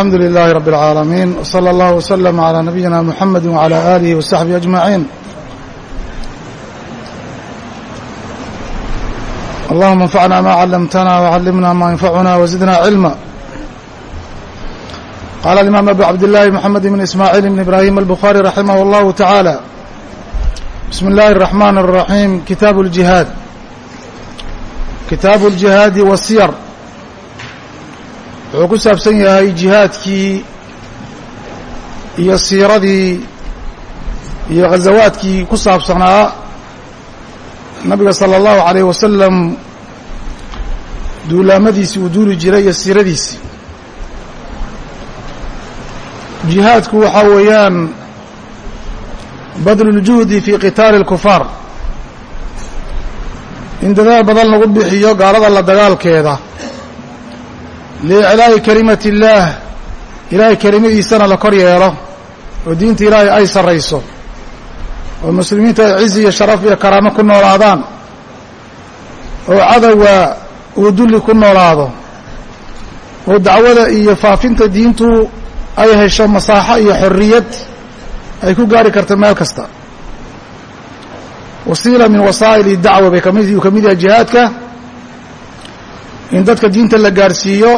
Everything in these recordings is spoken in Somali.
alxamdu lilaahi rabi اlcaalamiin wslى اllah wslm عlى nabiyina muxamedi wعalى alihi wasaxbihi ajmaciin allahuma anfacna ma callamtana wcallimna ma yanfacuna wzidna cilma qaala alimaam abu cabdillahi moxamed bn ismaaciil bn ibrahim albukhari raximah اllahu taعaalى bismi اllahi الraxman الraxiim kitaabu اljihaad kitaabu اljihaadi wasiyar wuxuu ku saabsan yahay jihaadkii iyo siiradii iyo khazawaadkii ku saabsanaa nabiga sala allahu calayh wasalam duulaamadiisii uu duuli jiray iyo siiradiisii jihaadku waxaa weeyaan badlu ljuhdi fii qitaali اlkufaar in dadaal badan lagu bixiyo gaalada la dagaalkeeda liiclaa'i kelimati illaah ilaahay kelimadiisana la kor yeelo oo diinta ilaahay ay sarrayso oo muslimiinta ay cizi iyo sharaf iyo karaamo ku noolaadaan oo cadowga uu dulli ku noolaado oo dacwada iyo faafinta diintu ay hesho masaaxo iyo xorriyad ay ku gaari karto meel kasta wasiila min wasaa'ili dacwa bay ka mid yahay jihaadka in dadka diinta la gaadhsiiyo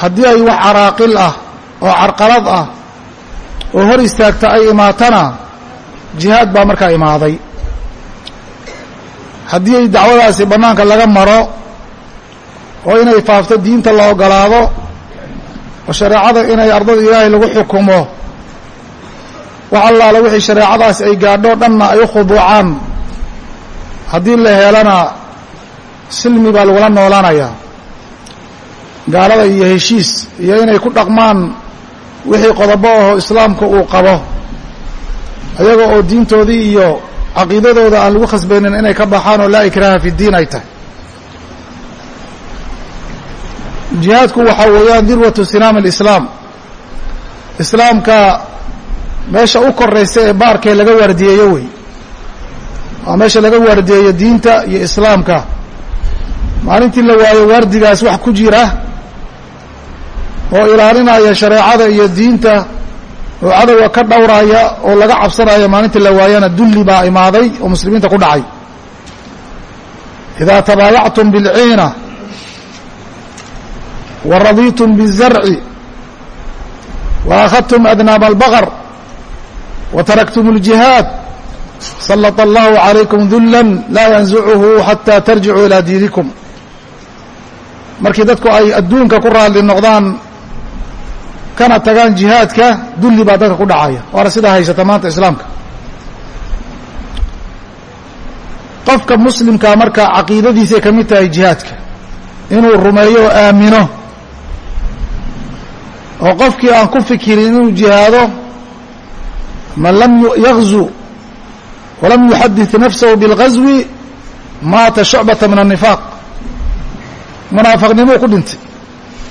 haddii ay wax caraaqil ah oo carqalad ah oo hor istaagta ay imaatana jihaad baa markaa imaaday. Haddii ay dacwadaasi bannaanka laga maro oo inay faafto diinta la ogolaado oo shareecada inay ardada ilaahay lagu xukumo wax allaala wixii shareecadaasi ay gaadho dhanna ay u khuduucaan. Haddii la helana silmi baa lagula noolaanayaa. Gaalada iyo heshiis iyo inay ku dhaqmaan wixii qodobo aho islaamka uu qabo. Ayaga oo diintoodii iyo caqiidadooda aan lagu khasbaynin inay ka baxaan oo laa ikraaha fi diin ay tahay. Jihaadku waxaa weeyaan dirwatu sinaam alislaam. Islaamka meesha u koraysa ee baarkee laga waardiyeeyo wey. Waa meesha laga waardiyeeyo diinta iyo islaamka maalintii la waayo waardigaas wax ku jira oo ilaalinaya shareecada iyo diinta oo cadowga ka dhowraya oo laga cabsanaya maalintii la waayana dulli baa imaaday oo muslimiinta ku dhacay. Idaa tabaayactum bilciina wa radiitum bizarci wa akhadtum adnaaba albaqar wa taraktum aljihaad salata allahu calaykum dula laa yanzucuhu xataa tarjicuu ilaa diinikum markii dadku ay adduunka ku raadli noqdaan kana tagaan jihaadka dulli baa dadka ku dhacaya. Waana sidaa haysata maanta islaamka. Qofka muslimkaa marka caqiidadiisay ka mid tahay jihaadka inuu rumeeyo oo aamino oo qofkii aan ku fikirin inuu jihaado man lam yagzu walam yuxadid nafsahu bilgazwi maata shucbata min annifaaq munaafaqnimuu ku dhintay.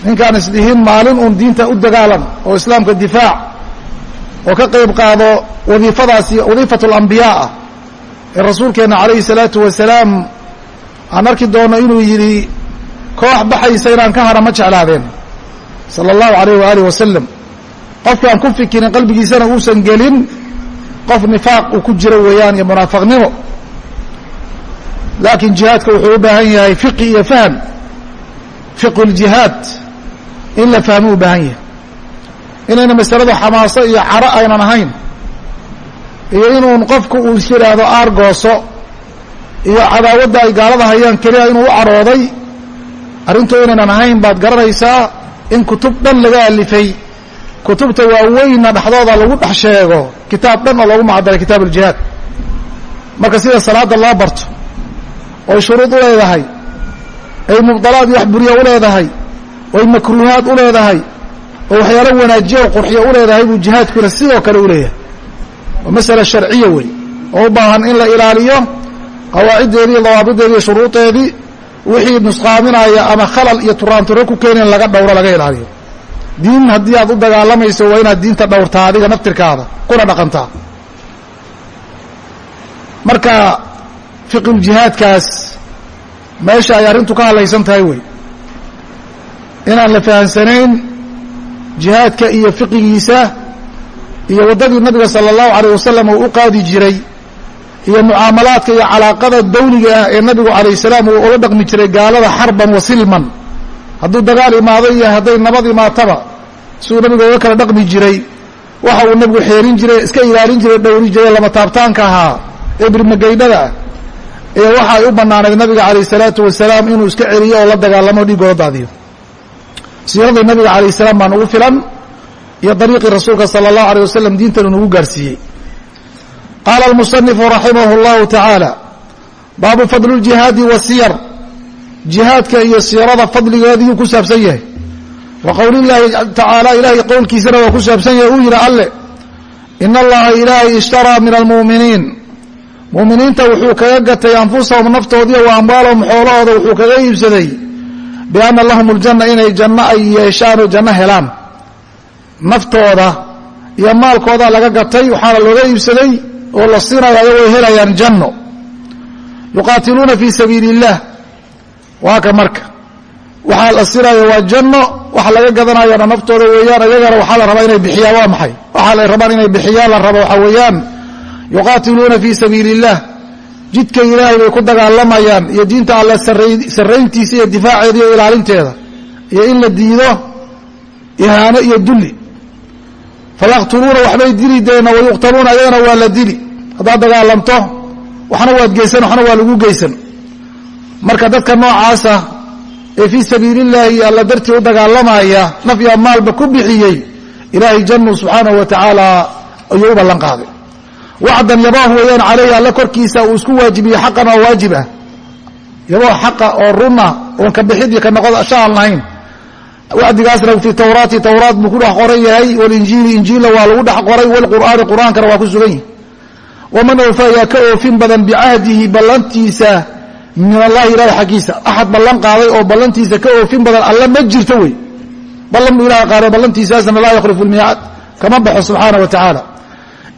Ninkaan isdhihin maalin uun diinta u dagaalan oo islaamka difaac oo ka qayb qaado wadiifadaasi wadiifatu alambiyaa ah ee rasuulkeenna calayhi salaatu wasalaam aan arki doono inuu yidhi koox baxaysa inaan ka hara ma jeclaadeen. Sala allahu alayh waaalih wasalam qofki aan ku fikirin qalbigiisana uusan gelin qof nifaaq uu ku jiro weeyaan iyo munaafaqnimo. Laakiin jihaadka wuxuu u baahan yahay fiqi iyo fahm fiqhu ljihaad in la fahmo u baahan yahay. Inayna masaladu xamaaso iyo caro aynan ahayn iyo inuun qofku uu is yidhaahdo aargooso iyo cadaawadda ay gaalada hayaan keliya inuu u carooday arrintu inaynan ahayn baad garanaysaa in kutub dhan laga alifay kutubta waaweynna dhexdooda lagu dhex sheego kitaab dhan oo loogu macdaray kitaab uljihaad marka sida salaadda loo barto oy shuruud u leedahay ay mubdalaad iyo wax buriya u leedahay oy makruuhaad u leedahay oo waxyaalo wanaajiya oo qurxiya u leedahay buu jihaadkuna sidoo kale u leeyahay. Waa masala sharciya wey oo u baahan in la ilaaliyo qawaaciddeedii iyo dawaabideedii iyo shuruudeedii wixii nusqaaminaya ama khalal iyo turaanturo ku keenayn laga dhowro laga ilaaliyo. Diin haddii aad u dagaalamayso waa inaad diinta dhowrtaa adiga naftirkaada kuna dhaqantaa marka fiquljihaadkaas meesha ay arrintu ka hadlaysan tahay wey. Inaan la fahamsanayn jihaadka iyo fiqigiisa iyo waddadii nabiga sala allahu alayh wasalam uu u qaadi jiray iyo mucaamalaadka iyo calaaqada dawliga ah ee nabigu calayh salaam uu ula dhaqmi jiray gaalada xarban wa silman. Hadduu dagaal imaado iyo hadday nabad imaataba siduu nabiga uga kala dhaqmi jiray waxa uu nabigu xeerin jiray iska ilaalin jiray dhowri jiray lama taabtaanka ahaa ee birmagaydhada ah ee waxa ay u bannaanayd nabiga calayh salaatu wasalaam inuu iska celiyo oo la dagaalamo dhiiggooda daadiyo. Siiradii nabiga calayh salaam baa nugu filan iyo dariiqii rasuulka sala allahu aleyh wasalam diintanu nagu gaarsiiyey. Qaala almusanifu raximah llahu tacaala baabu fadlu ljihaadi wasiyar jihaadka iyo siirada fadligeediyuu ku saabsan yahay. Wa qowlillaahi tacaala ilaahay qowlkiisana waa ku saabsan yahay uu yidhi alle ina allaha ilaahay ishtaraa min almu'miniin mu'miniinta wuxuu kaga gatay anfusahum naftoodiiyo wa amwaalahum xoolahooda wuxuu kaga iibsaday bianna lahum aljanna inay janno ay yeeshaan oo janno helaan. Naftooda iyo maalkooda laga gatay waxaana looga iibsaday oo la siinaya ayagoo helayaan janno. Yuqaatiluuna fii sabiili اllah waa ka marka. Waxaa la sinaya waa janno waxa laga gadanayana naftooda weeyaan ayagana waxaa la rabaa inay bixiyaan waa maxay? Waxaa la rabaan inay bixiyaan la rabo waxaa weeyaan yuqaatiluuna fii sabiili اllah jidka ilaahay bay ku dagaalamayaan iyo diinta alle sarrayntiisa iyo difaaceeda iyo ilaalinteeda iyo in la diido ihaano iyo dulli. Fayaqtuluuna waxbay dili deena wayuqtaluuna ayagana waa la dili. Haddaad dagaalamto waxna waad geysan waxna waa lagu geysan. Marka dadka noocaasa ee fii sabiili illaahi alla dartii u dagaalamaya naf ya maalba ku bixiyey ilaahay jannu subxaanahu wa tacaala ayuu u ballan qaaday wacdan yabaahu weeyaan caleyhi alle korkiisa uu isku waajibiye xaqan oo waajib ah yaboo xaqa oo runa oon ka bixid iyo ka noqod shaan lahayn. Wacdigaasna fi tawraati tawraat buu ku dhex qoran yahay walinjiili injiilna waa lagu dhex qoray walqur'aani qur'aankana waa ku sugan yihi waman awfa ayaa ka oofin badan bicahdihi ballantiisa min allahi ilahi xaggiisa. Axad ballan qaaday oo ballantiisa ka oofin badan alla ma jirto wey. Ballan buu ilaha qaaday ballantiisaasna laa yukhlifu lmiicaad kama baxo subxaana wa tacaala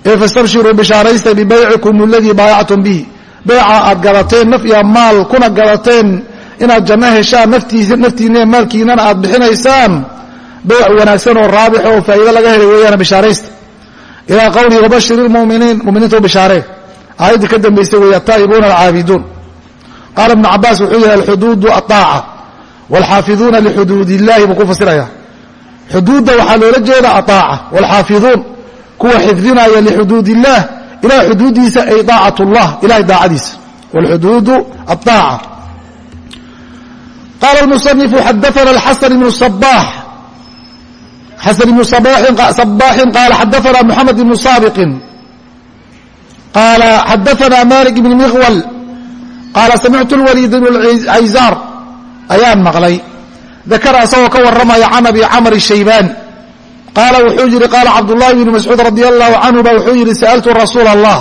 ee fastabshiruu bishaaraysta bibaycikum aladii baayactum bihi beyca aad gadateen naf iyo maal kuna gadateen inaad janno heshaan naftiisa naftiina maalkiinana aad bixinaysaan beyc wanaagsan oo raabix oo faa'iido laga helay weeyaan bishaaraysta ilaa qawlihi wabashir ilmuminiin muminiinta u bishaaree ka dambaysay weeye ataa'ibuuna alcaabiduun qaala ibnu cabaas wuxuu yihi alxuduudu aaaca waalxaafiduuna lixuduud illahi buu ku fasiraya xuduudda waxaa loola jeeda aaaca waalxaafiduun kuwa xifdinaya lixuduud illah ilahay xuduuddiisa ay daacat llah ilahay daacadiisa wاlxuduudu aaaca qaala اmusنifu xadaana اxasan ibnu صbax xasan ibnu صbaxin qaala xadaana mxamed ibnu saabiqin qaala xadaana malik ibn miqwal qaala samictu اlwaliid ibn cayzaar ayaan maqlay dakara asagoo ka warramaya can abi camr الshaybaani qaala wuxuu yihi qaala cabdullahi bnu mascuud radi allahu canhu ba wuxuu yihi sa'altu rasuula allah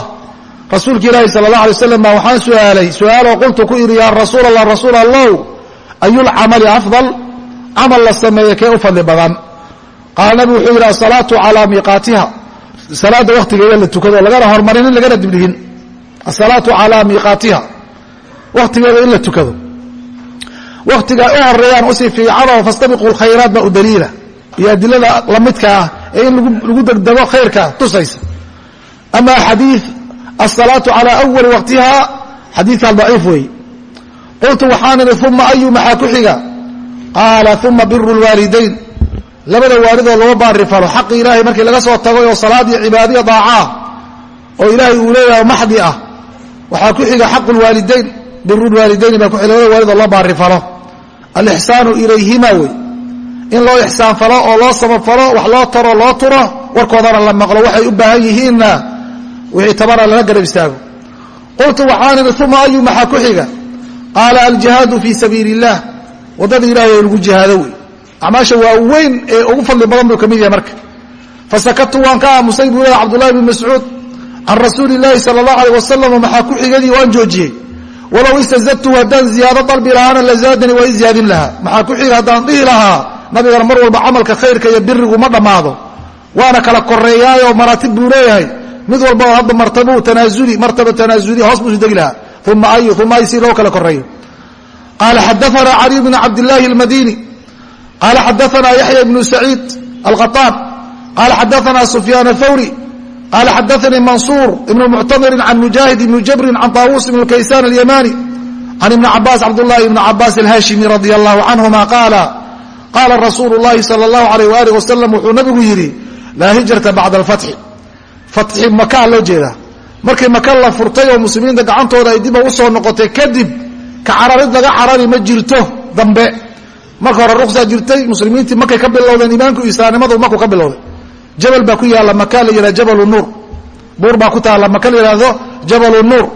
rasuulka ilaahi sala allah alay slam baa waxaan su'aalay su'aaloo qultu ku idhi yaa rasuul allah rasuul allow ayulcamali afdal? Camal la sameeye kee u fadli badan? Qaala nabigu wuxuu yidhi asalaatu calaa miiqaatiha. Salaadda wakhtigeeda la tukado lagana hormarinin lagana dibdhigin. Asalaatu calaa miiqaatiha. Wakhtigeeda in la tukado. Wakhtiga u horeeyaan u sii fiicanoo fastabiqu lkhayraat baa u daliila iyo adilada lamidka ah ee in lagu degdego khayrka tusaysa. Ama xadii asalaatu calaa awali waqtiha xadiidkan daciif weeye qultu waxaan idhi uma ayu maxaa ku xiga? Qaala uma biru lwaalidayn. Labada waalidoo loo baari falo xaqi ilaahay markii laga soo tago oo salaad iyo cibaadiya daacaa oo ilaahay uu leeyahay maxdi ah waxaa ku xiga xaqu lwaalidayn biru lwaalidayni baa ku xiga. Labada waalidoo loo baari falo alixsaanu ilayhima wey in loo ixsaanfalo oo loo samafalo wax loo taro loo turo warkoodana la maqlo waxay u baahan yihiinna wixii tabana lala garab istaago. Qultu waxaan idhi uma ayu maxaa ku xiga? Qaala aljihaadu fii sabiili illaah waddada ilaahay lagu jihaado wey. Acmaasha waa weyn ee ugu fadli badan buu ka mid yahay marka. Fasakatu waan ka aamusay buu leeya cabdullahi bn mascuud. Can rasuuli illaahi sala allahu aleyh wasalam maxaa ku xigadii waan joojiyey? Walow istazadtu haddaan ziyaado dalbi lahaana la zaadani waa i ziyaadin lahaa. Maxaa ku xiga haddaan dhihi lahaa? Nabigana mar walba camalka khayrka iyo birigu ma dhammaado. Waana kala koreeyaayoo maraatib buu leeyahay. Mid walba hadda martabuu tanaasuli martaba tanaasuli hoos buusu degi lahaa. Uma ayu uma ay si loo kala koreeyo qaala xadaana caliy bn cabdillaahi almadini qaala xadaana yaxya ibnu saciid alqaطaan qaala xadaana sufyaan athawri qaala xadaanii mansuur ibnu muctamirin can mujaahid ibni jabrin can taawuus ibn kaysaan alyamani can ibni cabaas cabdulahi ibni cabaas alhaashimi radi allahu canhuma qaala qaala rasuulu llahi sal allahu alayh waalih wasalam wuxuu nabigu yidhi laa hijrata bacda alfatxi fatxi makaa loo jeedaa markii maka la furtay oo muslimiinta gacantooda ay dib ugu soo noqotay kadib ka cararid laga carari ma jirto dambe. Marka hore ruqsaa jirtay muslimiintii markay ka bilowdeen iimaanku islaamnimadu markuu ka bilowday. Jabal baa ku yaalla maka la yidhahdo jabalu nuur. Buur baa ku taalla maka la yidhahdo jabalu nuur.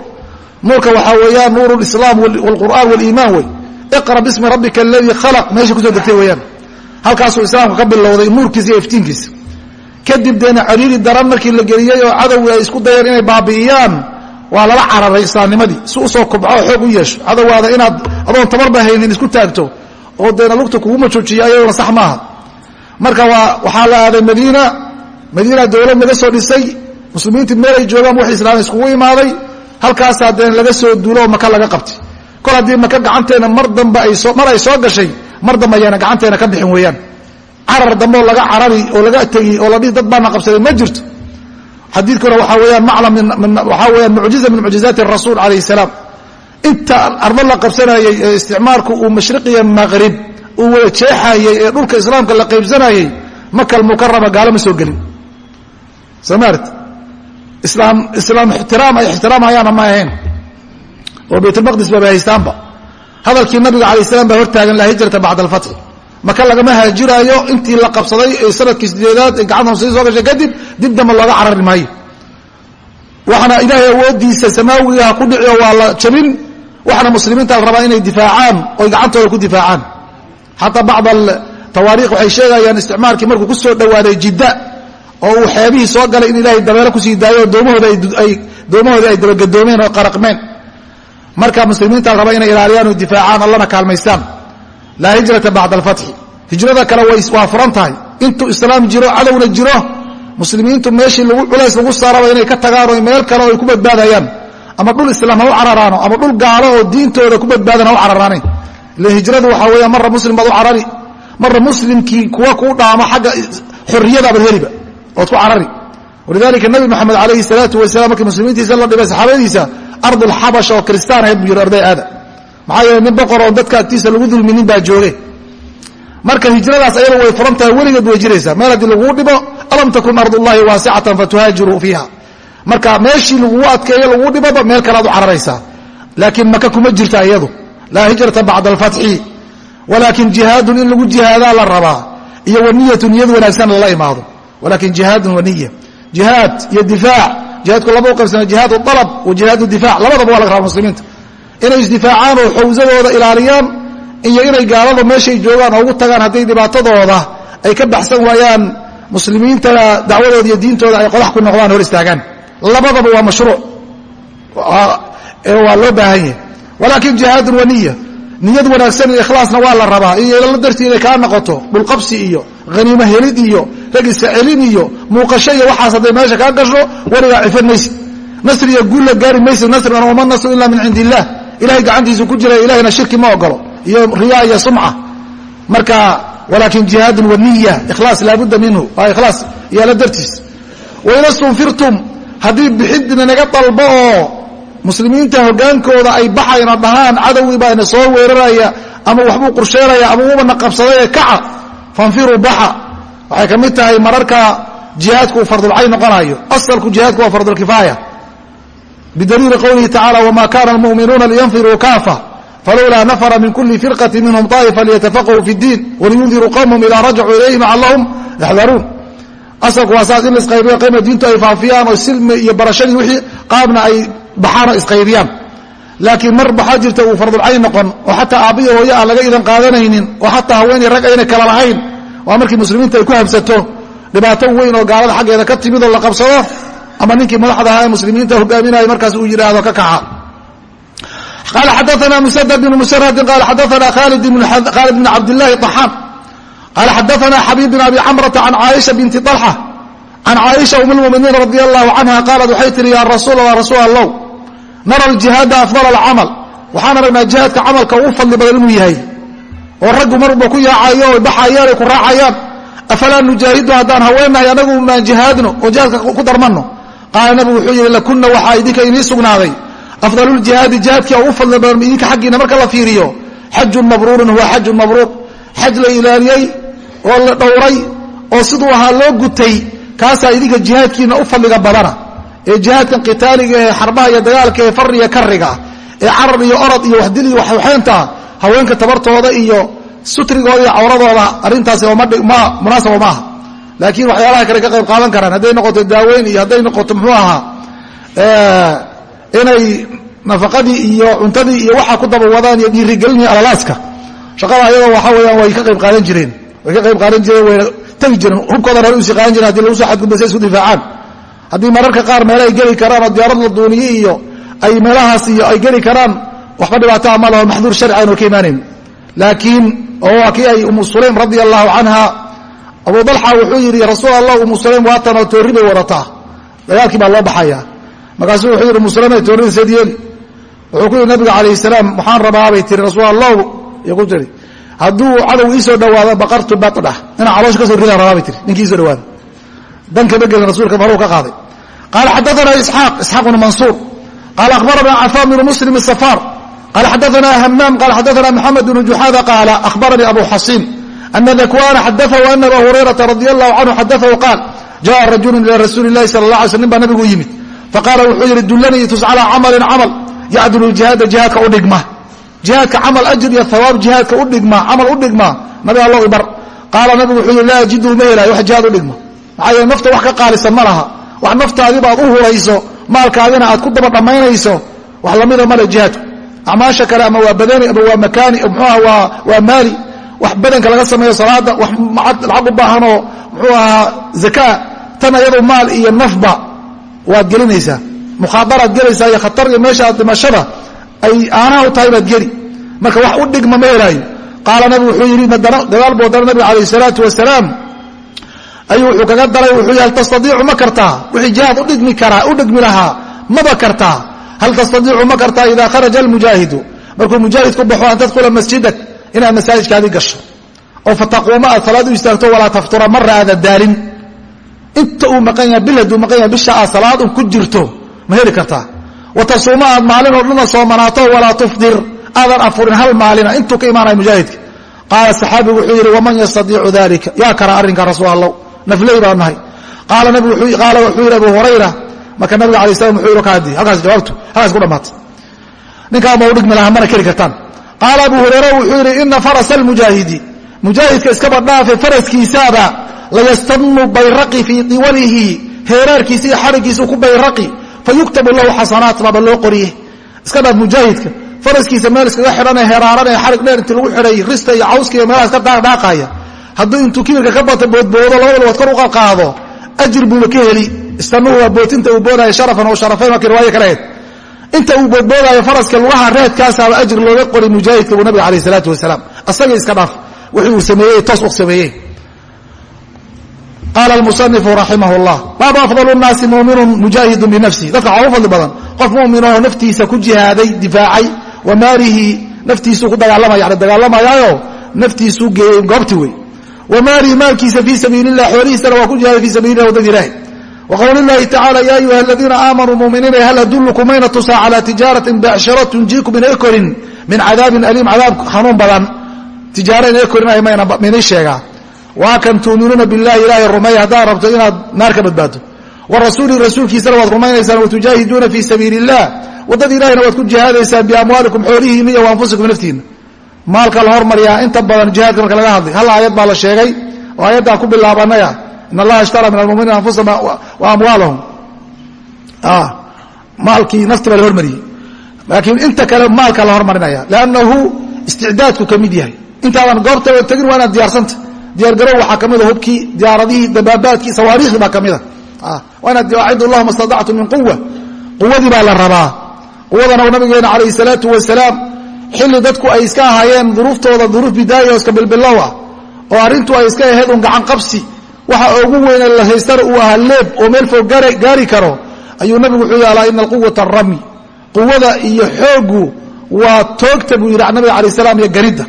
Nuurka waxaa weeyaan nuur lislaam wlqur'aan waliimaan wey iqra bismi rabbika aladii khalaq meesha ku soo degtay weeyaan halkaasuu islaamka ka bilowday nuurkiisa iyo iftiinkiisa kadib deena cariiri daran markii la geliyey oo cadowgi ay isku dayeen inay baabi'iyaan waa lala cararay islaamnimadii si u soo kubco oo xoog u yeesho cadowgaada inaad adoon tabarba haynin isku taagto oo deena lugta kuguma joojiyo ayadoona sax maaha marka waxaa la aaday madiina madiina dowlad laga soo dhisay muslimiintii meelay joogaan wax islaam iskugu imaaday halkaasaa deen laga soo duulo oo maka laga qabtay kol haddii maka gacanteena mar dambe mar ay soo gashay mar dambe ayaana gacanteena ka bixin weeyaan. Carar dambeoo laga carari oo laga tegi oo la dhihi dad baana qabsaday ma jirto. Xadiidkuna waxaa weyaan maclam waxaa weyaan mucjiza min mucjizaati rasuul calayh salaam. Inta ardo la qabsanayey ee isticmaalku uu mashriqiya maqrib uu wada jeexayey ee dhulka islaamka la qaybsanayey makal mukarama gaalo ma soo gelin. Somaart islaam islaam ixtiraam ay ixtiraamayaana ma ahayn oo baytulmaqdis baba haystaanba hadalkii nabiga alay slam baa hortaagan laa hijrata bacda alfatxi maka lagama haajiraayo intii la qabsaday ee sannadkii sideedaad ee gacanta muslimiin soo gashay kadib dib damba looga carari maayo. Waxaana ilaahay awooddiisa samaawigaha ku dhici oo waa la jabin waxaana muslimiinta la rabaa inay difaacaan oy gacantooda ku difaacaan. Xataa bacd tawaariikh waxay sheegayaan isticmaalkii markuu ku dhowaaday jidda oo uu xeebihii soo galay in ilaahay dabeelo ku sii daayo doomahooda ay dabagedoomeen oo qaraqmeen marka muslimiinta la rabaa inay ilaaliyaan oo difaacaan allana kaalmaystaan. Laa hijrata bacda alfatxi hijrada kale waa furan tahay. Intuu islaam jiro cadowna jiro. Muslimiintu meeshii lagu culays lagu saaraba inay ka tagaan oo meel kale oo ku badbaadayaan. Ama dhul islaam ha u cararaano ama dhul gaalo oo diintooda ku badbaadan ha u cararaanayn ila hijradu waxaa weeya marra muslim baad u carari. Marra muslimkii kuwa kuu dhaamo xagga xorriyadaabad heliba ood ku carari. Walidaalika nabi moxamed calayhi salaatu wasalam markii muslimiintiisa la dhibay saxaabadiisa ardulxabasha oo kristaan ahayd buu yidhi arday aada maxaa yeele nin boqor oo dadka agtiisa lagu dulminin baa jooge marka hijradaas ayada way furan tahay weligeed way jiraysaa meel haddii laguu dhibo alam takun ardullahi waasicatan fatuhaajiruu fiiha marka meeshii lagugu adkeeyo laguu dhiboba meel kale aad u cararaysaa laakiin maka kuma jirta iyadu laa hijrata bacda alfatxi walaakin jihaadun in lagu jihaadaa la rabaa iyo waniyatu niyad wanaagsan lala imaado walakin jihaadun waniya jihaad iyo difaac jihaadku laba u qaybsana jihaad alab wa jihaad difac labadaba waa laga raba muslimiinta. Inay isdifaacaan oo xawsadooda ilaaliyaan iyo inay gaalada meeshay joogaan oo ugu tagaan hadday dhibaatadooda ay ka baxsan waayaan muslimiintana dacwadooda iyo diintooda ay qodax ku noqdaan hor istaagaan. Labadaba waa mashruuc. Waa loo baahan yahay. Walaakin jihaadun wa niya niyad wanaagsan iyo ikhlaasna waa la rabaa. Iyo ilalo dartii inay kaa noqoto dhulqabsi iyo haniimo helid iyo rag iska celin iyo muuqasho iyo waxaas hadday meesha kaa gasho weligaa cifan maysid nasri iyo guulla gaari maysid nasrigan wama nasru ila min cindi illah ilahay gacantiisu ku jira ilahina shirki ma ogolo iyo riya iyo sumca. Marka walaakin jihaadun waniya ikhlaas laabudda minhu. Waa ikhlaas iyo alla dartiis waina stunfirtum haddii bixidna naga dalbo oo muslimiinta hogaankooda ay baxayna dhahaan cadowgii baa ina soo weeraraya ama waxbuu qursheynaya ama ubana qabsaday ee kaca fanfiruu baxa waxay ka mid tahay mararka jihaadku uu fardulcayn noqonayo asalku jihaadku waa fardulkifaaya bidaliili qowlihi tacala wma kana almu'minuuna liyanfiruu kaafa falowlaa nafra min kuli firqati minhum طaa'ifa liyatafaqahuu fi اddiin waliyundiruu qowmahum idaa rajacuu ilayhim lacallahum yaxdaruun asalku waa saas in la isqaybiyo qaybna diintu ay faafiyaan oo silmi iyo barashadii wixii qaabna ay baxaan oo isqaybiyaan. Laakiin mar baxaa jirta uu fardulcayn noqon oo xataa aabbiyo hooyo aan laga idan qaadanaynin oo xataa haweenay rag ayna kala lahayn waa markii muslimiinta ay ku habsato dhibaato weyn oo gaalada xaggeeda ka timid oo la qabsado ama ninkii madaxda ahaa ee muslimiinta hogaaminaya markaas uu yidhaahdo ka kaca. Qaala xadaana musadad bn musradin qaala xadaana khaalid bn cabdillahi طaxaan qaala xadaana xabiib bin abi camrata can caaisha binti طalxa can caaisha um lmuminiin radi allahu canha qaalat waxay tihi ya rasuul allah rasuul allow nara aljihaada afdal alcamal. Waxaan aragnaa jihaadka camalka ugu fadli badan inuu yahay oo raggu marba ku yaacayo oy baxayaan ay ku raacayaan afalaa nujaahidu haddaan haweennahay anagu maan jihaadno oo jihaadka ku darmanno? Qaala nabigu wuxuu yidhi lakunna waxaa idinka inii sugnaaday. Afdaluljihaadi jihaadkii u fadli badan idinka xaggiina marka la fiiriyo xajun mabruurun huwa xajun mabruur xaj la ilaaliyey oo la dhowray oo siduu ahaa loo gutay kaasaa idinka jihaadkiina u fadliga badana. Ee jihaadkan qitaaliga ee xarbaha iyo dagaalka ee fariya kariga ee carar iyo orod iyo waxdil iyo waxxeynta haweenka tabartooda iyo sutrigooda iyo cawradooda arrintaasi munaasaba ma aha. Laakiin waxyaalaha kale ka qayb qaadan karaan hadday noqoto daaweyn iyo hadday noqoto muxuu ahaa inay nafaqadii iyo cuntadii iyo waxa ku daba wadaan iyo dhiirigelin iyo alalaaska shaqada ayadoo waxa weyaan way ka qayb qaadan jireen way ka qayb qaadan jireen wayna tegi jireen hubkoodan hore u sii qaadan jireen haddii lagu soo xadgudba say isku difaacaan. Haddii mararka qaar meele ay geli karaan oo diyaarad la duuniye iyo ay meelahaas iyo ay geli karaan waxba dhibaataa ma laho maxduur sharci aynu ka imaanayn laakiin oo kii ay umu sulaym radia allahu canha abu dalxa wuxuu yidhi rasuul allah umu sulaym waatanoo toorri bay wadataa. Dagaalkii baa loo baxaya markaasuu wuxuu yidhi umu sulaym toorrida seed yeeli wuxuu ku yidhi nabiga calayh salaam waxaan rabaa bay tiri rasuul allah ku tiri hadduu cadow iisoo dhawaado baqartu badha inaan caloosha ka soo ridaan rabaa bay tiri ninkii iisoo dhawaado. Dankama gelin rasuulka maruu ka qaaday. Qaala xadaana isxaaq isxaaq bnu mansuur. Qaala akhbarana cafaan bnu muslim safaar qaala xadaana hamaam qaala xadaana moxamed bnu juxaada qaala akhbaranii abu xasiin ana dakwana xadaahu ana aba hurayrata radi allahu canhu xadaahu qaal jaءa rajulu ila rasuuli lahi sala la alay sl nin baa nabigu yimid faqaala wuxuu yidhi dullanii tus calaa camalin camal yacdulu jihaada jihaadka u dhigma jihaadka camal ajr iyo hawaab jihaadka u dhigma camal u dhigma nabi allo ibar qaala nabigu wuxuu yidhi laa ajidu ma helaayo wax jihaad u dhigma maxaa yeele nafta wax ka qaalisan ma laha wax naftaadiba aad u hurayso maalkaadina aad ku daba dhammaynayso wax lamida male jihaadku acmaasha kale ama waa badani ama waa makaani muxuuaha waa maali. Wax badanka laga sameeyo salaada wax lacag u baahanoo muxuu ahaa zakaa tan ayadu maal iyo nafba waad gelinaysaa. Mukhaadaraad gelaysaa iyo khatar iyo meesha dhimashada ay aanaha u tahay baad geli. Marka wax u dhigma ma helaayo qaala nabigu wuxuu yidhi dagaal buu dara nabiga calayh salaatu wasalaam. Ayuu wuxuu kaga daray wuxuu yidhi hal tastadiicu ma kartaa? Wixii jihaad udhigmi karaa u dhigmi lahaa maba kartaa hal tastadiicu ma kartaa idaa kharaja almujaahidu markuu mujaahid ku baxo an tadkhula masjidak inaad masaajidkaadii gasho oo fataquuma aad salaad u istaagto walaa taftura mara aada daalin inta uu maqan yaha bil hadduu maqan yaha bisha aad salaad un ku jirto ma heli kartaa wa tasuuma aad maalin oo dhanna soomanaato walaa tufdir aadan afurin hal maalina intuu ka imaanaya mujaahidka qaala saxaabigu wuxuu yidhi waman yastadiicu dalika yaa kara arrinka rasuul allow nafley baa nahay qaala wuxuu yidhi abu hurayra marka nabiga alay slam wuxuu yidhi kaadi halkaas jawaabtu halkaas ku dhamaatay ninkaa ma u dhigmi lahaa mana keli kartaan. Qaala abu hurayra wuxuu yidhi ina farasa almujaahidi. Mujaahidka iskaba dhaafe faraskiisaaba layastanu bayraqi fii diwanihi heeraarkiisa iyo xarigiisa ku bayraqi fayuktabu lahu xasanaat baaba loo qoriye iska dhaaf mujaahidka. Faraskiisa meel iskaga xidhanee heeraaran ee xarig dheer intii lagu xidhay rista iyo cawska iyo meelaha iska dhaaqaaya hadduu intuu kibirka ka bata boodboodo labada lugood kor u qalqaado ajir buuna ka heli istanuhu waa bootinta uu boodaayo sharafan oo sharafayn waa kii riwaayo kale ahayd. Inta uu boodboodaayo faraska lugaha reedkaasaaba ajir looga qori mujaahidka buu nabiga alayh isalaatu wasalaam. Asagii iska dhaaf wixii uu sameeyey toos u sameeyey. Qaala almusanifu raximah llah baaba afdal nnaasi muminun mujaahidun binafsihi dadka waxaa u fadli badan qof muminoo naftiisa ku jihaaday difaacay wa maalihi naftiisuu ku dagaalamaya yani dagaalamayaayo naftiisuu geeyey goobti wey. Wa maalihi maalkiisa fii sabiili lah xoolihiisana waa ku jihaaday fii sabiili lah waddada ilahi wa qowli llahi tacala ya ayuha aladiina aamanuu muminiina hal adullukum mayna tusaa calaa tijaaratin becsharo tunjiikum inay korin min cadaabin aliim cadaab xanuun badan tijaaro inay korinay mayna sheegaa waa kan tuuminuuna billahi ilaahay rumeeya haddaad rabto inaad naar ka badbaado wa rasuuli rasuulkiisana waad rumaynaysaan watujaahiduuna fii sabiili illah waddada ilahina waad ku jihaadaysaan biamwaalikum xoolihiina iyo anfusikum naftiina maalka la hormariyaa inta badan jihaadka marka laga hadlay hal aayad baa la sheegay oo aayaddaa ku bilaabanaya in allaha ishtara min almuminiina anfusahum wa amwaalahum maalkii nafti baa la hormariyey laakiin inta kale maalka la hormarinaya lannahu isticdaadku ka mid yahay intaadan goobta tegin waa inaad diyaarsanta diyaargarow waxaa kamida hubkii diyaaradihii dabaabaadkii sawaariikhdii baa kamida waa inaad acidu allahuma stadactu min quwa quwadii baa la rabaa quwadana nabigeena calayhi salaatu wasalaam xilli dadku ay iska ahaayeen duruuftooda duruuf bidaaya oo iska bilbilow ah oo arrintu ay iska ahayd un gacan qabsi waxa ugu weyne la haystana uu ahaa leeb oo meel foog gaari karo ayuu nabigu wuxuu yaalaa ina alquwata arami quwada iyo xooggu waa toogta buu yidhi nabiga alay salam iyo garidda.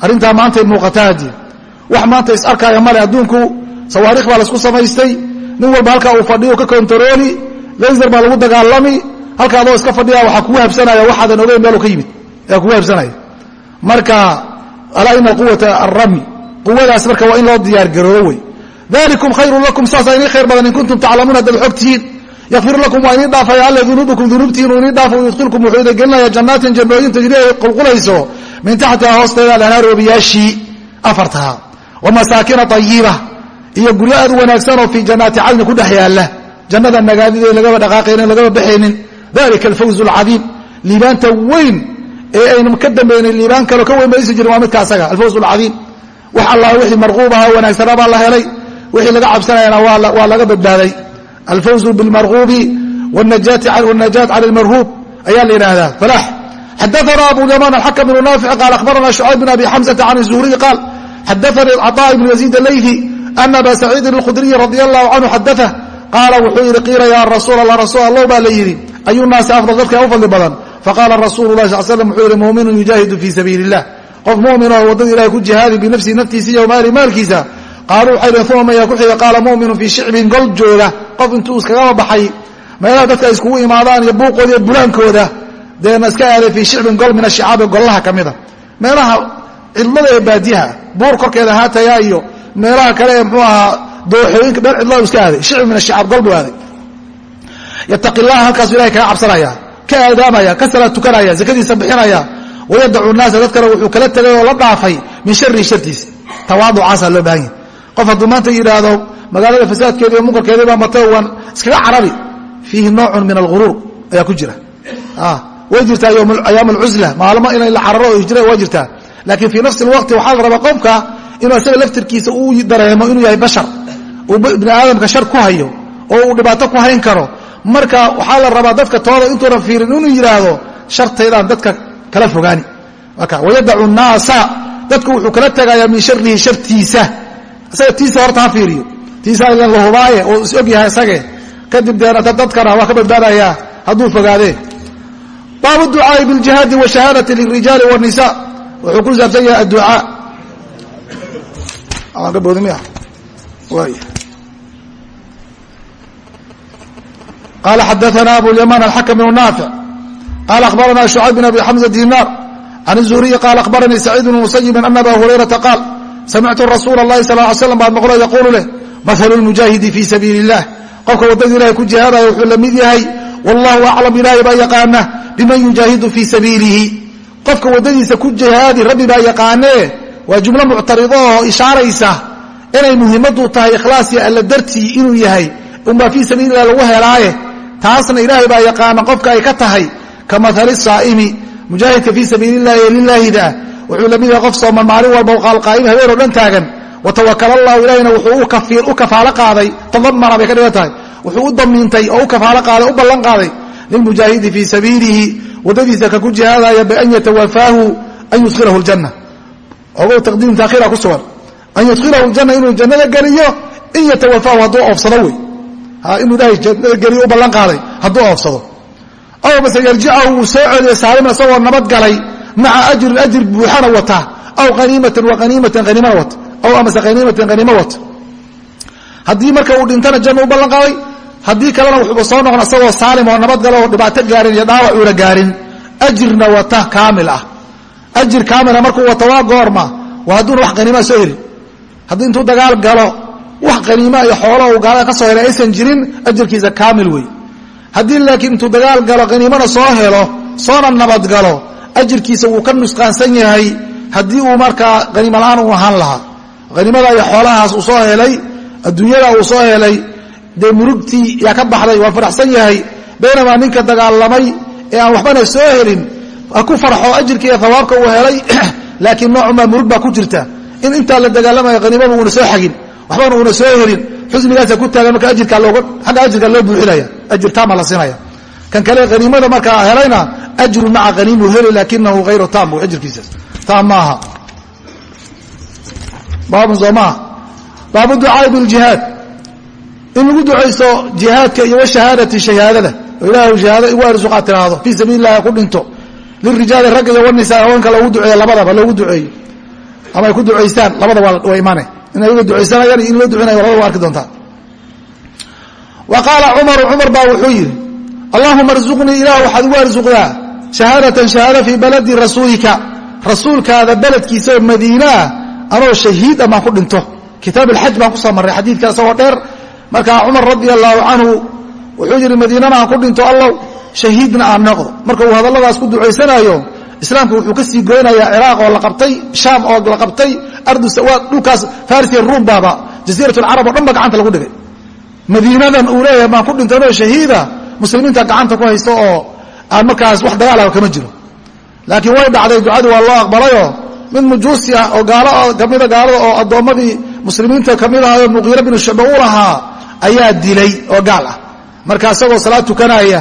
Arrintaa maantay muuqataa haddii. Wax maanta is arkaayo male adduunku sawaarikh baa la isku samaystay nin walba halkaa uu fadhiyo ka kontarooli laser baa lagu dagaalami halka adoo iska fadhiya waxaa kugu habsanaya waxaadan ogeyn meelu ka yimid ayaa kugu habsanaya marka alaa ina quwata arami quwadaas marka waa in loo diyaargaroobo wey dalikum khayru lakum saasaa inii khayr badan in kuntum taclamuun haddaad og tihiin yakfir lakum waa inii dhaafaya alle dunuubikum dunuubtihiin uu inii dhaafo yudkhilkum wuxuu idin gelinaya jannaatin jannooyin tajri ay qulqulayso min taxtiha hoosteeda alanhaar oobiyaashii afartaha wa masaakina ayiba iyo guryo aad u wanaagsanoo fii jannaati cadni ku dhex yaalla jannada nagaadidee lagaba dhaqaaqaynin lagaba baxaynin dalika alfawz alcadiim liibaanta weyn ee aynu ka dambaynay liibaan kaloo ka weyn ba isi jirin waa midka asaga alfawz alcadiim wax allah wixii marquub aha wanaagsanaa baa la helay wixii laga cabsanayana waa laga badbaaday. Alfawzu bilmarguubi wanajaat can almarhuub ayaa la yidhaahdaa. Falaax xadaana abu yaman alxakam bnu naafic qaal akhbarana shucayb bin abi xamsata can zuhriy qaal xadaanii caطaa ibnu yaziid alayhi ana aba saciidin alkhudriyi radia allahu canhu xadaa qaala wuxuu yidhi qiila ya rasuul allah rasuul allow baa la yidhi ayunaasi afdal dadka u fadli badan. Faqaala rasulu lahi sal slm wuxuu yidhi muminun yujaahidu fii sabiili اllah qof mumin oo waddada ilahay ku jihaadi binafsihi naftiisa iyo maali maalkiisa qaaluu waxay dheen uma maya ku xiga qaala mu'minu fii shicbin gol jooga qof intuu iskagaba baxay meelaha dadka ay iskugu imaadaan iyo buuqooda iyo bulaankooda deena iska aaday fii shicbin gol min ashicaabi gollaha ka mida meelaha cidlada ee baadiyaha buur korkeeda haataya iyo meelaha kale ee mxuu ahaa dooxooyinka meel cidlada iska aaday shicbi min ashicaab gol buu aaday yataqi llaha halkaasuu ilahay kaga cabsanaya ka aadaamaya ka salaad tukanaya zakadiisa bixinaya wayadacu naasa dadkana wuxuu kala tegay oo la dhaafay min sharihi shartiisa tawaaducaasaa loo baahan yahy qof hadduu maanta yidhaahdo magaalada fasaadkeeda iyo munkarkeedii baa mata waan iskaga carabi. Fiihi noocun min alguruur ayaa ku jira. Way jirtaa ayaam alcusla. Maalmo inay la cararo oo hijra waa jirtaa. Laakiin fii nafsi alwaqti waxaa la rabaa qofka inuu isaga laftirkiisa uu dareemo inuu yahay bashar. Uu bini aadamka shar ku hayo oo uu dhibaato ku hayn karo. Marka waxaa la rabaa dadka tooda intuuna fiirin inuu yidhaahdo shartaydaan dadka kala fogaani. Marka wayadacu naasa dadku wuxuu kala tegayaa min sharihi shartiisa isaga tiisa horta ha fiiriyo tiisa ilan lahubaaye oo is og yahay isage kadib deena dadkana waa ka badbaadayaa hadduu fogaadee baabu ducaai biljihaadi wa shahaadati lirijaali wاnisa wuxuu ku saabsan yahay adducaa aan ka boodi miya waay qala xadaana abu lyaman alxakm bnu naafic qala akhbarana shucayb bn abi xamza dinar can الzuhriyi qala akhbaranii saciid bn musayibin ana aba hurayrata qaal samictu rasuul اlahi sal ly slam baad maqlo yaquulu leh mahalu lmujaahidi fii sabiili اllah qofka waddada ilahay ku jihaadaya wuxuu la mid yahay wallahu aclam ilaahay baa yaqaana biman yujaahidu fii sabiilihi qofka waddadiisa ku jihaadi rabbi baa yaqaanee waa jumlo muctarido oo ishaaraysa inay muhimmadu tahay ikhlaas iyo alla dartii inuu yahay unbaa fii sabiililah lagu helaaye taasna ilaahay baa yaqaana qofka ay ka tahay ka mahali saa'imi mujaahidka fii sabiili illahi ee lilaahida wuxuu la mid yahay qof sooman maalin walba qaalqaa'im habeen oo dhan taagan. Watawakala allahu ilahina wuxuu u kafaalo qaaday. Tadamana bay ka dhigan tahay. Wuxuu u damiintay oo u kafaalo qaaday u ballan qaaday. Lilmujaahidi fii sabiilihi waddadiisa ka ku jihaadaya bian yatawafaahu an yudkhilahu ljanna ogow taqdiim taakhiira ku sugan. An yudkhilahu ljanna inuu jannada geliyo in yatawafaahu hadduu oofsado wey. Inuu ilaahay jannada geliyo u ballan qaaday hadduu oofsado. Aw mase yarjicahu wuu soo celiyo saaliman isagoo nabad galay maca ajrin ajir buuxana wata aw haniimatan wa haniimatan haniimana wata aw amase haniimatan haniimo wata haddii marka uu dhintana janna u ballan qaaday haddii kalena wuxuuba soo noqon isagoo saalim oo nabad galo oo dhibaato gaarin iyo dhaawac uuna gaarin ajirna wata kaamil ah. Ajir kaamila markuu wato waa goorma waa hadduuna wax haniimaa soo helin haddii intuu dagaal galo wax haniima iyo xoolo uu gaalada ka soo helay aysan jirin ajirkiisa ajirkiisa wuu ka nusqaansan yahay haddii uu markaa haniimo la'aan u ahaan lahaa. Haniimada iyo xoolahaas uu soo helay adduunyada uu soo helay dee murugtii yaa ka baxday waa faraxsan yahay baynamaa ninka dagaalamay ee aan waxbana soo helin ku farxo ajirka iyo hawaabka uu helay laakiin noocumaa murug baa ku jirta. In intaa la dagaalamayo haniimada uuna soo xagin waxbana uuna soo helin xusnigaasa ku taagan marka ajirkaa looga xagga ajirka loo buuxinaya ajir taama la siinaya kan kale haniimada markaa helayna ajru maca haniimu heli laakinahu hayru taam bu ajirkiisa taam maaha baabun soo maaha baabu ducaai biljihaad in lagu ducaysto jihaadka iyo washahaadati shahaadada oo ilaahu shahaada igu arsuqaad tiraahdo fii sabiili illahi ku dhinto lirijaali ragga iyo wanisaa haweenka loogu duceeyo labadaba loogu duceeyo ama ay ku ducaystaan labada waa imaane in ayaga ducaysanayaan iyo in loo ducinayo labada waa arki doontaa wa qaala cumaru cumar baa wuxuu yidhi allahuma arzuqnii ilah waxaad igu arsuqdaa shahaadatan shahaada fii baladi rasuulika. Rasuulkaada beledkiisa oo madiinaah anoo shahiid amaan ku dhinto. Kitaab alxaj baan ku soo marray xadiidka isagoo dheer. Markaa cumar radia allaahu canhu wuxuu yidhi madiinana aan ku dhinto allow shahiidna aan noqdo. Marka uu hadalladaas ku ducaysanaayo islaamku wuxuu ka sii goynayaa ciraaq oo la qabtay shaam oo la qabtay ardu sawaad dhulkaas farisiya ruum baaba jasiirat alcarab oo dhan ba gacanta lagu dhigay. Madiinadan uu leeyahay baan ku dhintanoo shahiida muslimiinta gacanta ku haysto oo aan markaas wax dagaalaha kama jiro. Laakiin way dhacday ducadii waa loo aqbalayoo mid mujuusi ah oo gaalo kamida gaalada oo addoommadii muslimiinta ka mid ahayo muqiira binu shucba u ayaa dilay oo gaal ah. Marka isagoo salaad tukanaya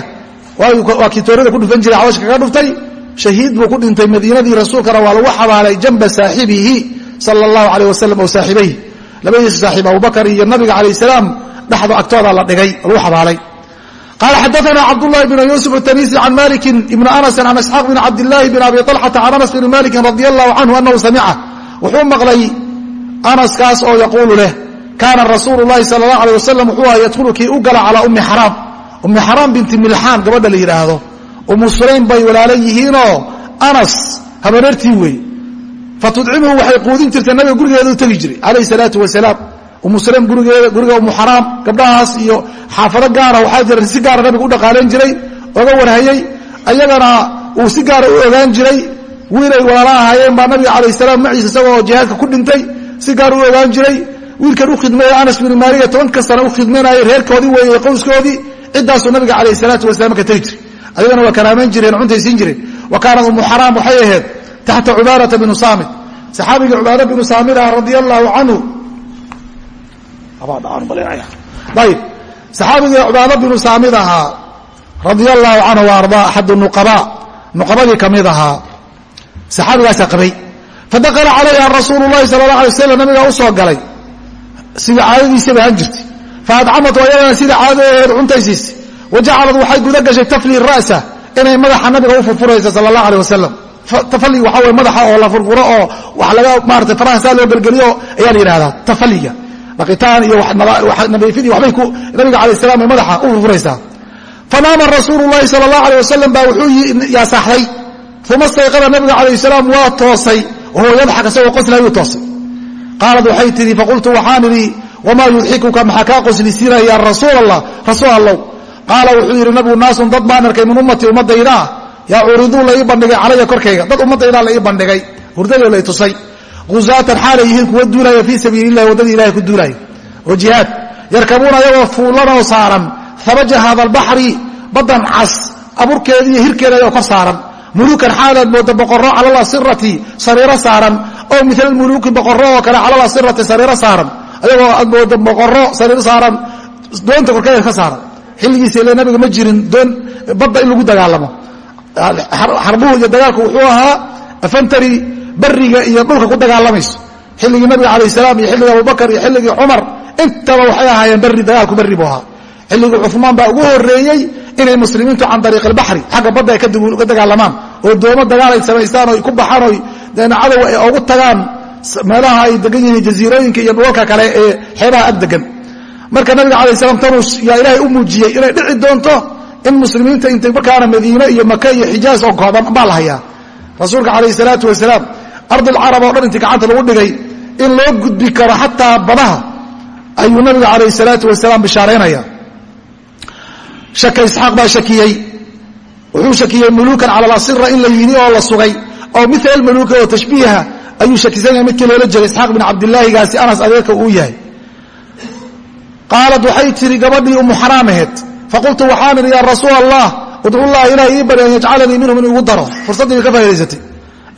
waa kii ku dhufan jiray xabashka kaga dhuftay shahiid buu ku dhintay madiinadii rasuulkana waa lagu xabaalay jamba saaxibihi sala allahu alayh wasalam oo saaxibayhi labadiisa saaxiib abubakar iyo nabiga calayh salaam dhexdo agtooda la dhigay lagu xabaalay qala xadaana cabdulahi bn yuusuf atanisi can maliki ibn anasin can isxaaq bn cabdilaahi bn abi alxata can anas bn malikin radi allahu canhu anahu samica wuxuu maqlay anaskaas oo yaquulu leh kaana rasuulu lahi sala اlah alيه wasalam wuxuu aha yadkhulu kii u gala calaa ummi xaraam ummi xaraam binti milxaan gabadha la yidhaahdo umu sulaym bay walaala yihiinoo anas habareertii wey fatudcimuhu waxay quudin jirtay nabiga gurigeeda u tegi jiray calayh salaatu wasalaam umu sulaym gurigeeda guriga umu gabdhahaas iyo xaafado gaara waxaa jira si gaara nabiga u dhaqaalayn jiray oga warhayey ayagana uu si gaara u ogaan jiray wiilay walaala ahaayeen baa nabiga calayh salaam maciisa isagoo jihaadka ku dhintay si gaar u ogaan jiray. Wiilkan u khidmeeya anas binu maaliga tobanka sana u khidmaynaya reerkoodii weeye qowskoodii ciddaasuu nabiga calayh salaatu wasalaam ka tegi jiray. Ayagana waa karaamayn jireen cuntay siin jireen. Wa kaanat umu xaraam waxay ahayd taxta cubaadata binu saamit. Saxaabigii cubaada binu saamit ah radia allaahu canhu ayb saxaabigii cubaada binu saamid ahaa radia allaahu canhu wa axadu nuqaba. Nuqabadii ka mid ahaa saxaabigaasaa qabay. Fadakala calayha rasuulu lahi sala la alay waslam nabigaa u galay sidii caadadiisa bay han jirtay faadcamat ayadana sida caadadeed cuntaysiisay wa jacalad waxay guda gashay tafli ra'sa inay madaxa nabiga u furfuraysa sala allah aleh wasalam tafali waxaa wey madaxa oo la furfuro oo wax laga maarata faraha saa loo gelgeliyo ayaa la yidhahdaa tafaliga laqitaan iyo nadiifid iyo waxbay nabiga alay salam madaxa u furfuraysaa. Fanaama rasuulu llahi sala allah aleh wasalam baa wuxuu yaasaaxday uma stayqada nabiga calayh salaam waa toosay. Wahuwa yadxak isagoo qoslay uu toosay. Qaalad waxay tidhi faqultu waxaan idhi wamaa yudxikuka maxaa kaa qoslisiinaya ya rasuul allah rasuul allow qaala wuxuu yidhi nabigu naasun dad baan arkay min ummatii ummadaydaa yaa curiduu la ii bandhigay calaya korkayga. Dad ummadaydaa la ii bandhigay. Hurdadoo la tusay huzaatan xaalay yihiin kuwa duulaya fii sabiili illahi waddadii ilahay ku duulaya oo jihaad yarkabuuna ayagoo fuulanoo saaran habaja haada albaxri baddan cas aburkeeda iyo hirkeeda ayagoo kor saaran muluukan xaalaad mooda boqorro cala lasirati sariiro saaran oo mila muluuki boqorro oo kale cala lasirati sariiro saaran ayagoo aad mooda boqorro sariiro saaran doonta korkeeda ka saaran xilligiisa ile nabiga ma jirin doon badda in lagu dagaalamo xarbuhu iyo dagaalku wuxuu ahaa afantari bariga iyo dhulka ku dagaalamayso xilligii nabiga calayh salaam iyo xilligii abubakar iyo xilligii cumar intaba waxay ahaayeen bari dagaalku bari buu ahaa. Xilligii cumaan baa ugu horeeyey inay muslimiintu can ariiq albaxri xagga badda ay ka dagaalamaan oo doomo dagaal ay samaystaan o ku baxaan o cadow ay ogu tagaan meelaha ay degan yihiin jaziirooyinka iyo dhulalka kale ee xeebaha ag degan marka nabiga alay slam tanus yaa ilaahay u muujiyey inay dhici doonto in muslimiinta inta markaana madiine iyo maka iyo xijaaz oo kooban baa la hayaa rasuulka calayh salaatu wasalaam ardulcarab oo dhan intii gacanta lagu dhigay in loo gudbi karo xataa badaha ayuu nabiga calayh salaatu wasalaam bishaaraynaya. Shaka isxaaq baa shakiyey. Wuxuu shakiyey muluukan cala lasira in la yidhi oo la sugay oo mil muluuka oo tashbiiha ayuu shakisan yahay midkii loola jeeday isxaaq bin cabdilaahigaasi anas adeerka uu yahay. Qaalad waxay tihi gabadhii umu xaraam aheed. Faqultu waxaan idhi yaa rasuul allah udcullaha ilaah ii bari an yajcalanii minhum in igu daro. Fursaddii ka faa'idaysatay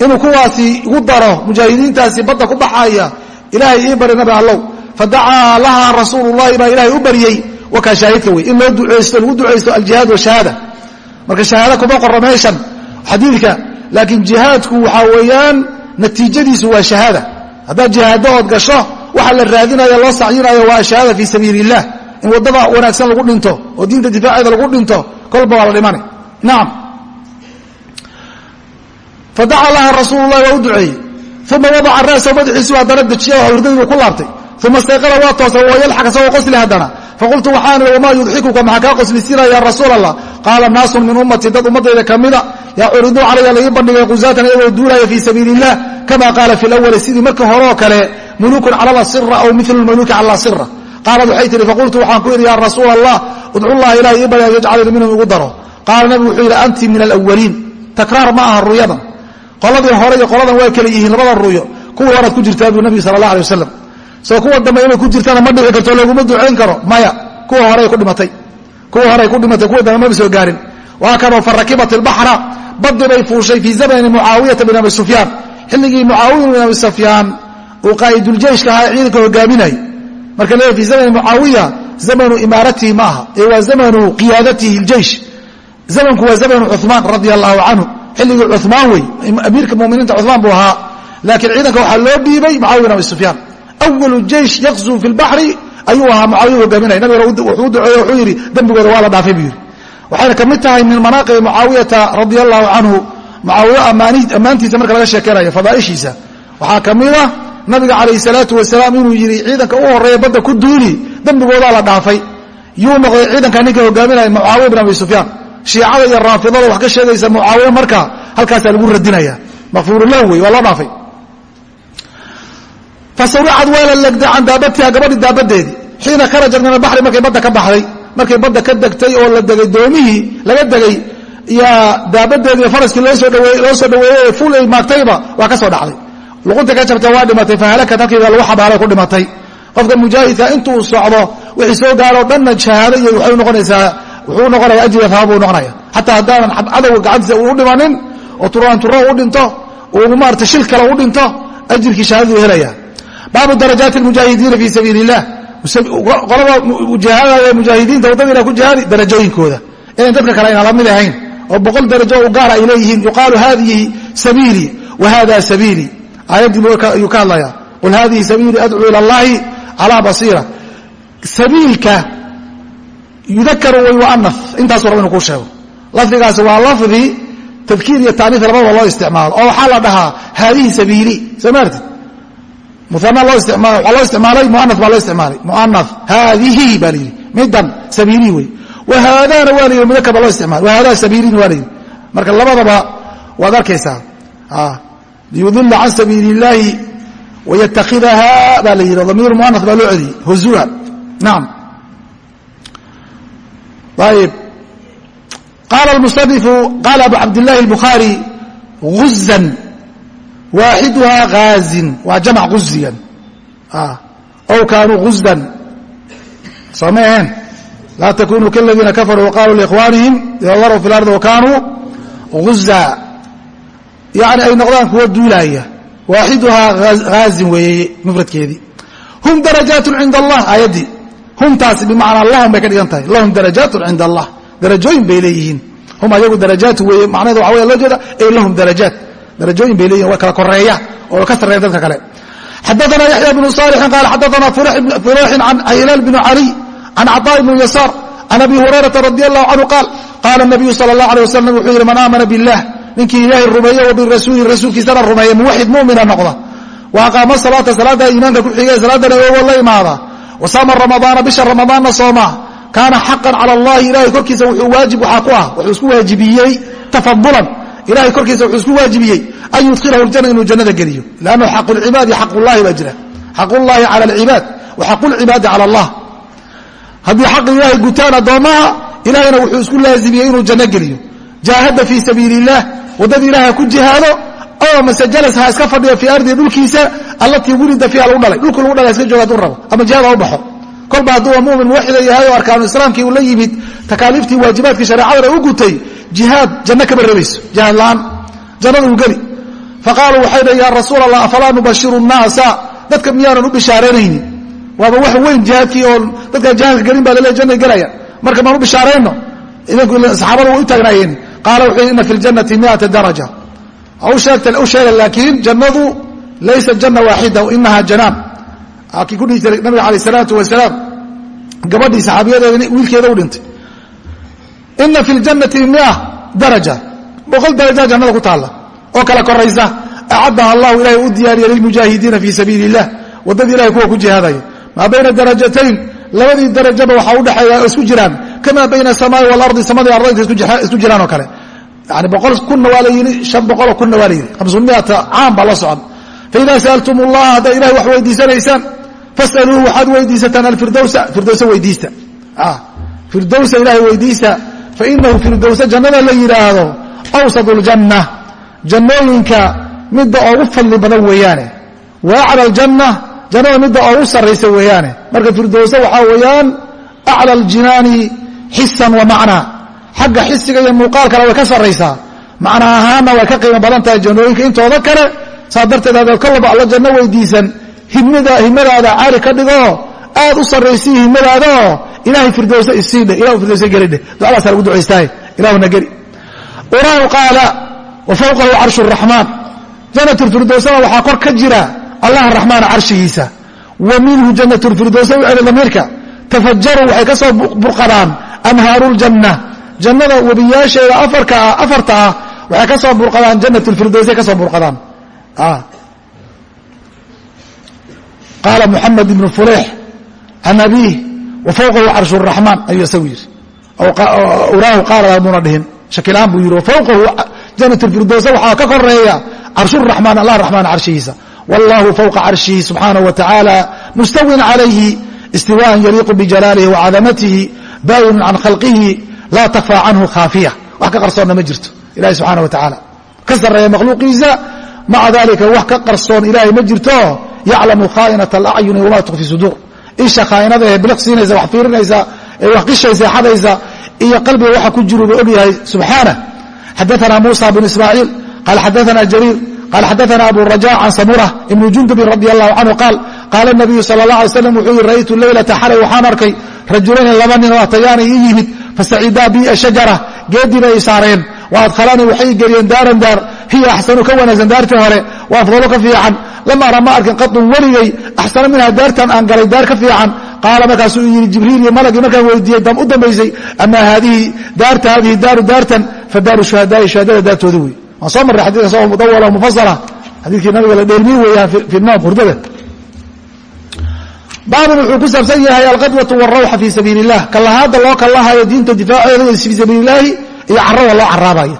inuu kuwaasi igu daro mujaahidiintaasi badda ku baxaaya ilaahay ii bari nabi allow. Fadacaa laha rasuulullahi baa ilaahay u baryey wakaa shaahidka wey in loo duceysto lagu ducaysto aljihaad washahaada marka shahaada kuma qoro meeshan. Xadiidka laakiin jihaadku waxaa weeyaan natiijadiisu waa shahaada. Haddaad jihaado ood gasho waxa la raadinayo loo sacyinayo waa ashahaada fii sabiili illah in waddada wanaagsan lagu dhinto oo diinta difaaceeda lagu dhinto kolba waa la dhimana nacam fadaca laha rasuulu llahi waa u duceeyey uma wadaca ra'sahu madaxiisu haddana dejiya hurdadiibu ku laabtay uma istayqada waa toosa wayalxaq isagoo qosli haddana faqultu waxaan ihi wamaa yudxikuka maxaa kaa qoslisiinaya ya rasuul allah qaala naasun min ummatii dad ummadayda ka mida yacuriduu calaya laii bandhigay qusaatan iyagoo duulaya fii sabiili illah kama qaala fi lawali sidii marka hore oo kale mulukun cala lasira aw milu lmuluki cala lasira qaalad waxay tihi faqultu waxaan ku idhi ya rasuul allah udcu llaha ilahi ii bari an yajcalani minhum igu daro qaala nabigu wuxuu yidhi anti min alawaliin takraar ma aha ruyadan qoladii hore iyo qoladan way kala yihiin labada ruyo kuwa horaad ku jirtaa buu nabigu sala allah alay wasalam soo kuwa dambe inay ku jirtana ma dhici karto laguma ducayn karo. Maya kuwa horey ku dhimatay. Kuwa horey ku dhimatay kuwa dambe maba soo gaarin. Waa kanoo farakibat ilbaxra baddi bay fuushay fii zamani mucaawiyata bin abi sufyaan. Xilligii mucaawiya bin abi sufyaan uu qaa'iduljeyshka ahaa ciidanka hogaaminay marka leeyahy fi zamani mucaawiya zamanu imaaratihi ma aha. Ee waa zamanu qiyaadatihi ljeysh zamanku waa zamanu cumaan radia allahu canhu xilligii cumaan wey amiirka muminiinta cumaan buu ahaa. Laakiin ciidanka waxaa loo dhiibay mucaawiya bin abi sufyaan. Awalu jeysh yaqzuu fi lbaxri ayuu ahaa mucaawiya hogaaminaya nabigana wuxuu duceeye wuxuu yidhi dembigooda waa la dhaafay buu yidhi. Waxayna ka mid tahay min manaaqibi mucaawiyata radia allahu canhu mucaawiye ammaantiisa marka laga sheekeynayo fadaaishiisa. Waxaa ka mid a nabiga calayh salaatu wasalaam inuu yidhi ciidanka u horreeya badda ku duuli dembigoodaa la dhaafay. Yuu noqday ciidanka ninka hogaaminaya mucaawiya bin abi sufyaan shiicada iyo raafidada wax ka sheegaysa mucaawiye marka halkaasaa lagu radinaya. Makfuurullah wey waa loo dhaafay. Fasawicad waa la legday can daabatiha gabadhi daabadeedii xiina kharajat min albaxri markay badda ka baxday. Markay badda ka degtay oo la degay doomihii laga degay yaa daabadeedii faraskii loo soo dhaweeyey ee ful ay maagtayba waa ka soo dhacday. Luqunta ka jabta waa dhimatay fahalakad halkiiba lagu xabaalay ku dhimatay. Qofka mujaahidka intuu socdo wixii soo gaaroo dhanna shahaado iyo waxay noqonaysaa wuxuu noqonaya ajriga habaab buu noqonaya xataa haddaanan cadowga gacantiisa uu u dhimanin oo turaan turo u dhinto uu maarata shil kale u dhinto ajirkii shahaadadu helaya. Baabu darajaati mujaahidiina fii sabiili اlah qolada mujaahadaya mujaahidiinta waddada ilah ku jihaadi darajooyinkooda. Inayn dadka kale ayna la mid ahayn oo boqol darajo u gaara ay leeyihiin yuqaalu hadihi sabiilii wa hada sabiilii aayaddii ayuu ka hadlaya qul hadihi sabiilii adcuu ila اllahi calaa basiira. Sabiilka yudakaru wa yuanaf intaasu raba inu kuu sheego. Lafdigaasi waa lafdi tadkiir iyo taaniif labadaba loo isticmaalo oo waxaa la dhahaa haadihi sabiilii soo maarti muana loo isticmaal waxaa loo isticmaalay muana baa loo isticmaalay. Muana haadihi baa la yidhi midan sabiilii wey wahaadana waa la yidhi mudakar baa loo isticmaalay wahaada sabiilin waa la yidhi. Marka labadaba waad arkaysaa liyudila can sabiili اllaahi wayatakidaha baa la yidhi damiir muana baa loo celiyey huzuha naam ayb qaala musanifu qaala abu cabdillahi اlbukhaari guzan waaxiduhaa haazin waa jamc guzigan ow kaanuu guzdan soo ma aheen laa takunuu kaladiina kafaruu waqaaluu liikhwaanihim ida daruu fi lardi wakaanuu guza yani ay noqdaan kuwa duulaaya waaxiduhaa haazin weeye mufradkeedii hum darajaatun cinda allah aayaddii humtaasi bimacnaa lahum bay ka dhigan tahay lahum darajaatun cinda allah darajooyin bay leeyihiin hum ayagu darajaatu weeye macnaheeda waxa waya loo jeeda ay lahum darajaat darajooyin bay leeyihin waa kala koreeya oo ka sarreeya dadka kale xadaana yaxya bnu salixin qaala xadaana furexin can hilaal bn caliy can caطaa bn yasaar can abi hurayrata radi allahu canhu qaal qaala nabiyu sala اllah alيه wasalam wuxuu yidhi man aamana biاllah ninkii ilaahay rumeeye wa birasuuli rasuulkiisana rumeeye muwaxid mumina noqda wa aqaama salaata salaada iimaanka ku xigay salaadana ogo la imaada wa saama ramadaana bisha ramadaanna sooma. Kaana xaqan cala allahi ilahay korkiisa wuxuu waajib waxaa ku ah wuxuu isku waajibiyey tafadulan ilahay korkiisa wuxuu isku waajibiyey an yudkhilahu ljana inuu jannada geliyo. Lannu xaqu lcibaadi xaqullahi baa jira. Xaqullahi cala alcibaad wa xaqu lcibaadi cala allah haddii xaqi ilaahay gutaan addoommaha ilahayna wuxuu isku laazimiyey inuu janno geliyo. Jaahada fii sabiili illah waddada ilahay ha ku jihaado oo mase ha iska fadhiyo fii ardihi dhulkiisa allatii wulida fiiha lagu dhalay dhulku lagu dhalay iska jooga haduu rabo ama jihaad ha u baxo. Kolba hadduu mumin muwaxida yahay oo arkaanu islaamkii uu la yimid takaaliiftii waajibaadkii shareecadana u gutay jihaad janno kama rebayso jihaad la'aan jannada uu geli. Faqaaluu waxay dhahn ya rasuul allah afalaa nubashiru nnaasa? Dadka miyaanan u bishaaraynaynin waaba wax weyn jihaadkii oo dadkaan jihaadka gelin baa laleey jannay gelaya. Marka maan u bishaarayno saxaabada way u taagnaayeen. Qaala wuxuu yidhi ina fi ljannati miata daraja. U sheega laakiin jannadu laysa janna waaxida inaha janaan kii ku dhihi nabiga alayh salaatu wasalaam gabadhii saxaabiyadeeda wiilkeeda u dhintay ina fi ljannati mia daraja boqol daraja jannada ku taalla oo kala koraysa acaddaha allahu ilahay u diyaariya lilmujaahidiina fii sabiili illah waddadii ilahay kuwa ku jihaadaya maa bayna darajatayn labadii darajaba waxaa udhexeeya oo isku jiraan kamaa bayna asamaai waalardi samadii ardayta isku jiraan oo kale yani boqol kunna waa la yidhi shan boqoloo kunna waa la yidhi hamsumiata caam baa la socon faida sa'altum allaha hadday ilahay wax weydiisanaysaan fasaluuhu waxaad weydiisataan alfirdowsa firdowsa weydiista. Firdowsa ilahay weydiista. Fainahu firdowsa jannada la yidhaahdo awsad ljanna jannooyinka midda oogu fadli badan weeyaane. Wa acla aljanna jannada midda oogu sarraysa weeyaane. Marka firdowsa waxaa weeyaan acla aljinaani xisan wa macnaa xagga xisiga iyo muuqaalkana way ka sarraysaa. Macna ahaanna way ka qiimo saa darteed hadaad kolaba alla janno weydiisan himadaada caali ka dhigoo aad u sarraysii himadaadaoo ilahay firdowsa isiidhe ilah firdowsa gelidhe ducadaasa lagu ducaystaaye ilahuna geli. Uraahu qaala wa fawqahu carshu raxmaan janatulfirdowsana waxaa kor ka jira allah raxmaan carshigiisa. Wa minhu janatulfirdowsa u celi damiirka tafajaru waxay ka soo burqadaan anhaaru ljanna jannada webiyaasheeda afarta ah waxay ka soo burqadaan janatulfirdowsay ka soo burqadaan qaala muxamed ibnu fuleix can abiih wa fawqahu carshu raxmaan ayuu isagu yidhi uraahu qaala muuna dhihin shakilaan buu yidhi wafawqahu janatulfirdowsa waxaa ka koreeya carshuraxmaan allah raxmaan carshigiisa wallahu fawqa carshihi subxaanahu wa tacaala mustawin calayhi istiwaan yaliiqu bijalaalihi wa cadamatihi baayinun can khalqihi laa takfaa canhu khaafiya wax ka qarsoonna ma jirto ilahi subxana wa tacaala ka sarreeya makhluuqiisa maca dalika wax ka qarsoon ilaahay ma jirto yaclamu khaainata alacyuni wama tukfi suduur isha khaainada ee biliq siinaysa wax fiirinaysa ee wax qishaysa xadaysa iyo qalbiga waxa ku jiru buu og yahay subxaana. Xadaana muusa bn ismaaciil qaal xadaana jariir qaal xadaana abu raja can samura ibni jundubin radi allahu canhu qaal qaala nabiyu sal la alay slam wuxuu yihi ra'ytu leylata xalay? Waxaan arkay rajulayni laba nin oo atayaani ii yimid fasacidaa bi ashajara geediina ay saareen adkhalanii waxay geliyeen daaran daar. Hiya axsanu ka wanaagsan daartii hore. Wa afdalu ka fiican. Lamaana ma arkin qadun weligay axsana minha daartan aan galay daar ka fiican. Qaala markaasuu yidhi jibriil iyo malagii markaan weydiiyey dam u dambaysay. Ama haadihi daarta haadihi daaru daartan fa daaru shuhadaai shuhadada daartoodi wey waan soo marray xadiika soo mudawala mufasala xadiikii nabiga la dheelmiyi weeyaan fi noom hurdada. Baabun wuxuu ku saabsan yahay alqadwatu warawxa fii sabiili illah kallahaadda loo kallahayo diinta difaaceeda fii sabiili illaahi iyo carada loo caraabayo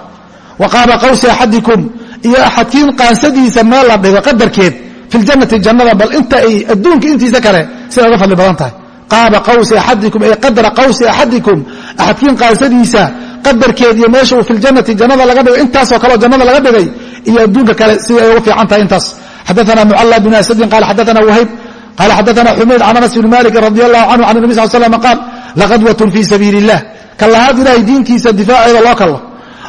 wa qaaba qawsi axadikum iyo axadkiin qaansadiisa meel la dhigo qadarkeed fi jannada bal inta ay adduunka intiisa kale siday uga fadli badan tahay. Qaaba qawsi axadikum ay qadra qawsi axadikum axadkiin qaansadiisa qadarkeed iyo meesha uu fi jannada laga dhigay intaasoo kaleo jannada laga dhigay iyo adduunka kale siday ay uga fiican tahay intaas. Xadaana mucala bn asadin qala xadaana wahayb qala xadaana xumayd can anas bni malik radi allahu canhu can nabi sal slam qaal laqadwatun fii sabiili illah kallahaad ilahay diintiisa difaaceeda loo kallo.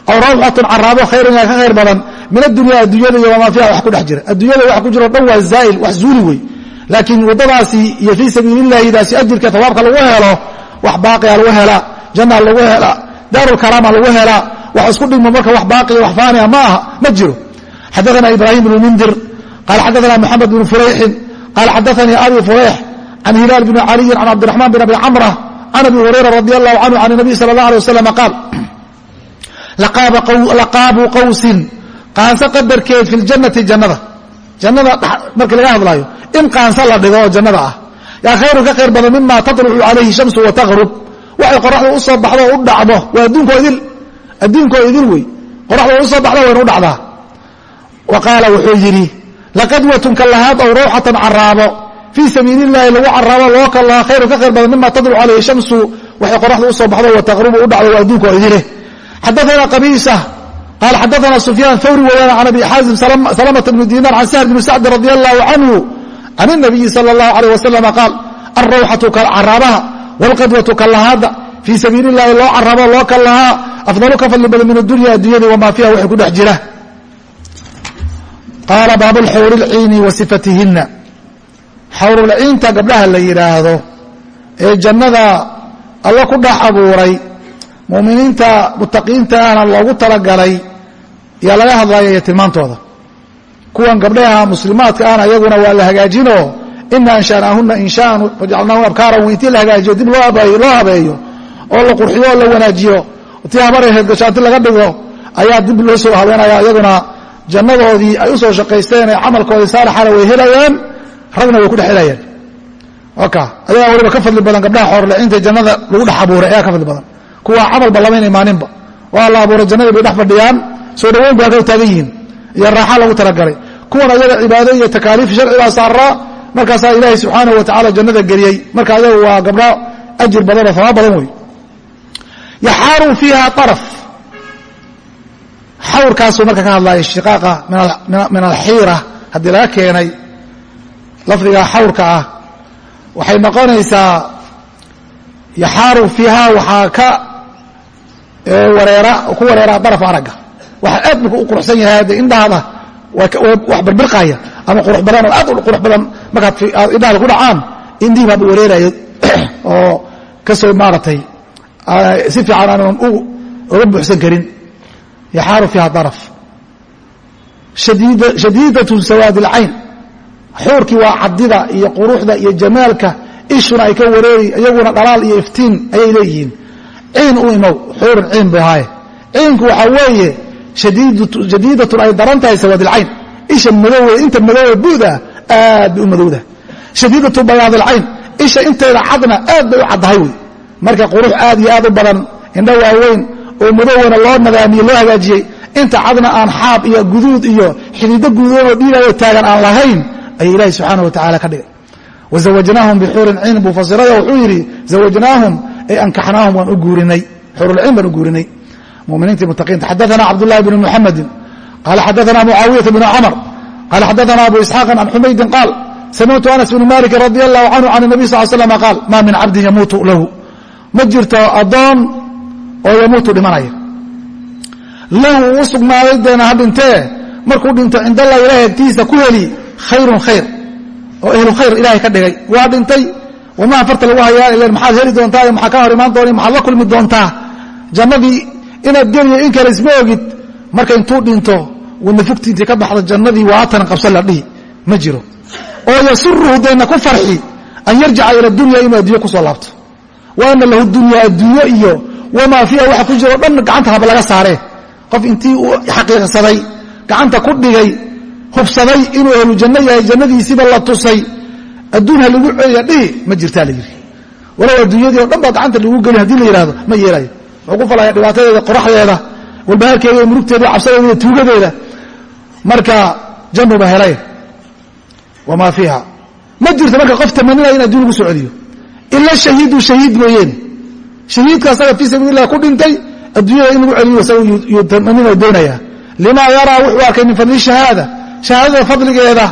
Aw rawxatun caraabo khayran ka khayr badan min adunya addunyada iyo wamaa fiiha wax ku dhex jira. Addunyada wax ku jiro dhan waa zaa'il wax zuuli wey laakiin waddadaasi iyo fii sabiilillahidaasi ajirka tawaabka lagu helo wax baaqiya lagu helaa janna lagu helaa daarulkaraama lagu helaa wax isku dhigmo marka wax baaqiya wax faaniya ma aha ma jiro. Xadaana ibraahim bnu mundir qaala xadaana moxamed bnu furayxin qaala xadaanii abi furayx can hilaal bni caliyin can cabdiraxmaan bin abi camra can abi hurayra radi allahu canhu can nabiy sala allah alay wasalam qaal laqaabu qawsin qaanso qadarkeed fi ljannati jannada jannada markii laga hadlaayo in qaanso la dhigo oo jannada ah yaa khayrun ka khayr badan mima tatlucu calayhi shamsu wa taqrub waxay qoraxdu u soo baxdo o u dhacdo waa adduunkoo idil adduunkoo idil wey qoraxdu way u soo baxdo wayna u dhacdaa wa qaala wuxuu yidhi laqadwatun kallahaad ow rawxatan caraabo fii sabiili illaahi lagu caraabo loo kallaha khayrun ka khayr badan mima tatlucu calayhi shamsu waxay qoraxdu u soo baxdo wa taqrubu u dhacdo waa adduunkoo idile xadaana qabiisa qaal xadaana sufyaan thawri weeyaan can abi xaazim salamata bni dinar can sahl bni sacdi radi allahu canhu can الnabiyi salى اllahu alيh waslama qaal alrawxatu caraabaha wاlqadwatu kallahaada fii sabiili اllahi loo caraabo loo kallahaa afdalu ka fadli badan min adunya addunyada wamaa fiiha waxay ku dhex jira qaala baabu lxawri اlciini wa sifatihina xawrulciinta gabdhaha la yidhaahdo ee jannada alla ku dhex abuuray muminiinta mutaqiinta ahna loogu talagalay yaa laga hadlaya iyo tilmaantooda. Kuwan gabdhaha muslimaadka ahna iyaguna waa la hagaajinoo ina anshanaahuna inshaan fajacalnaahum abkaaran intii la hagaajiyo dib loo habeeyo oo la qurxiyo oo la wanaajiyo tii habaray heedgashaanti laga dhigo ayaa dib loo soo haweenaya iyaguna jannadoodii ay u soo shaqaysteen ee camalkoodii saalixana way helayaan ragna way ku dhex helayaan ka ayagaa waliba ka fadli badan gabdhaha xoorlecinta jannada lagu dhex abuuray ayaa ka fadli badan. Kuwaa camalba lamayn imaaninba waa la abuuray jannadii bay dhex fadhiyaan soo dhaweyn bay halka taagan yihiin. Iyo raaxa lagu talagalay. Kuwan ayaga cibaado iyo takaaliif sharcigaa saaraa markaasaa ilaahay subxaanahu watacala jannada geliyey. Marka ayagu waa gabdho ajir badan oo fama badan wey. Yaxaaru fiiha araf xawrkaasuu marka ka hadlaya shiqaaqa min alxiira haddii laga keenay lafdiga xawrka ah waxay noqonaysaa yaxaaru fiiha waxaa ka wareera ku wareeraa daraf aragga. Waxa aad marka u quruxsan yahay de indhahada wax birbirqaya ama qurux badan oo aad u qurux badan markaad indhahada ku dhacaan indhihii baaba wareerayo oo ka soo maaratay. Si fiican aanan uga buuxsan karin. Yaxaaru fiiha daraf shadiidatu sawaadi اlcayn xuurkii waa cadida iyo quruxda iyo jamaalka ishuna ay ka wareeri iyaguna dhalaal iyo iftiin ayay leeyihiin. Ciin u imow xuurun ciin bay ahaaye ciinku waxaa weeye shadiidatun ay daran tahay sawaad ilcayn isha madowe inta madowe buda aad bay u madowda. Shadiidatu bayaad ilcayn isha inteeda cadna aad bay u caddahay wey marka qurux aad iyo aad u badan indho waaweyn oo madowana loo nadaamiyey loo hagaajiyey inta cadna aan xaab iyo guduud iyo xidiido guduudanoo dhiigayo taagan aan lahayn ayay ilaahi subxaana wa tacala ka dhigay. Wazawajnaahum bixuurin ciin buu fasirayo wuxuu yidhi zawajnaahum ay ankaxnaahum waan u guurinay. Xuurulciin baan u guurinay. Muminiintii mutaqiinta xadaana cabdullahi bn muxamedin qaala xadaana mucaawiyata bn camr qaala xadaana abu isxaaqin can xumaydin qaal samictu anas bn maliki radi allahu canhu can nabiy sal slam qaal maa min cabdin yamuutu lahu. Ma jirto addoon oo yamuutu dhimanaya. Lahu u sugnaaday deena ha markuu dhinto cindallah ilahay agtiisa ku heli khayrun khayr oo ehlu khayr ilahay ka dhigay. Waa dhintay wamaa farta lagu hayaa ilen maxaad heli doontaa iyo maxaa ka hor imaan doona maxaad la kulmi doontaa? Jannadii inaad geliyo in kale isma ogid marka intuu dhinto wadna fugtiintii ka baxda jannadii waatan qabsa la dhihi ma jiro. Oo yasuruhu dayna ku farxi an yarjica ila dunya inuu adduunyo ku soo laabto. Wa ana lahu dunya adduunyo iyo wamaa fiiha waxa ku jiro o dhan gacanta haba laga saaree qof intii uu xaqiiqsaday gacanta ku dhigay hubsaday inuu ahlu janno yahay jannadiisiiba la tusay. Adduun ha lagu celiya dhihi ma jirtaa la yidhi. Walow adduunyadii o dhan baa gacanta lagu geli haddii la yidhahdo ma yeelayo wuxuu ku falaya dhibaatadeeda qoraxdeeda walbahaarkeeda iyo murugteeda cabsadeeda iyo tuugadeeda. Marka jannuba helay. Wamaa fiiha. Ma jirto marka qof tamanina in adduun lagu soo celiyo. Ila shahiidu shahiid mooyeene shahiidka asaga fii sabiililah ku dhintay adduunyada in lagu celiyo isaga yuu tamanina doonaya. Limaa yaraa wuxuu arkay min fadli shahaada shahaadada fadligeeda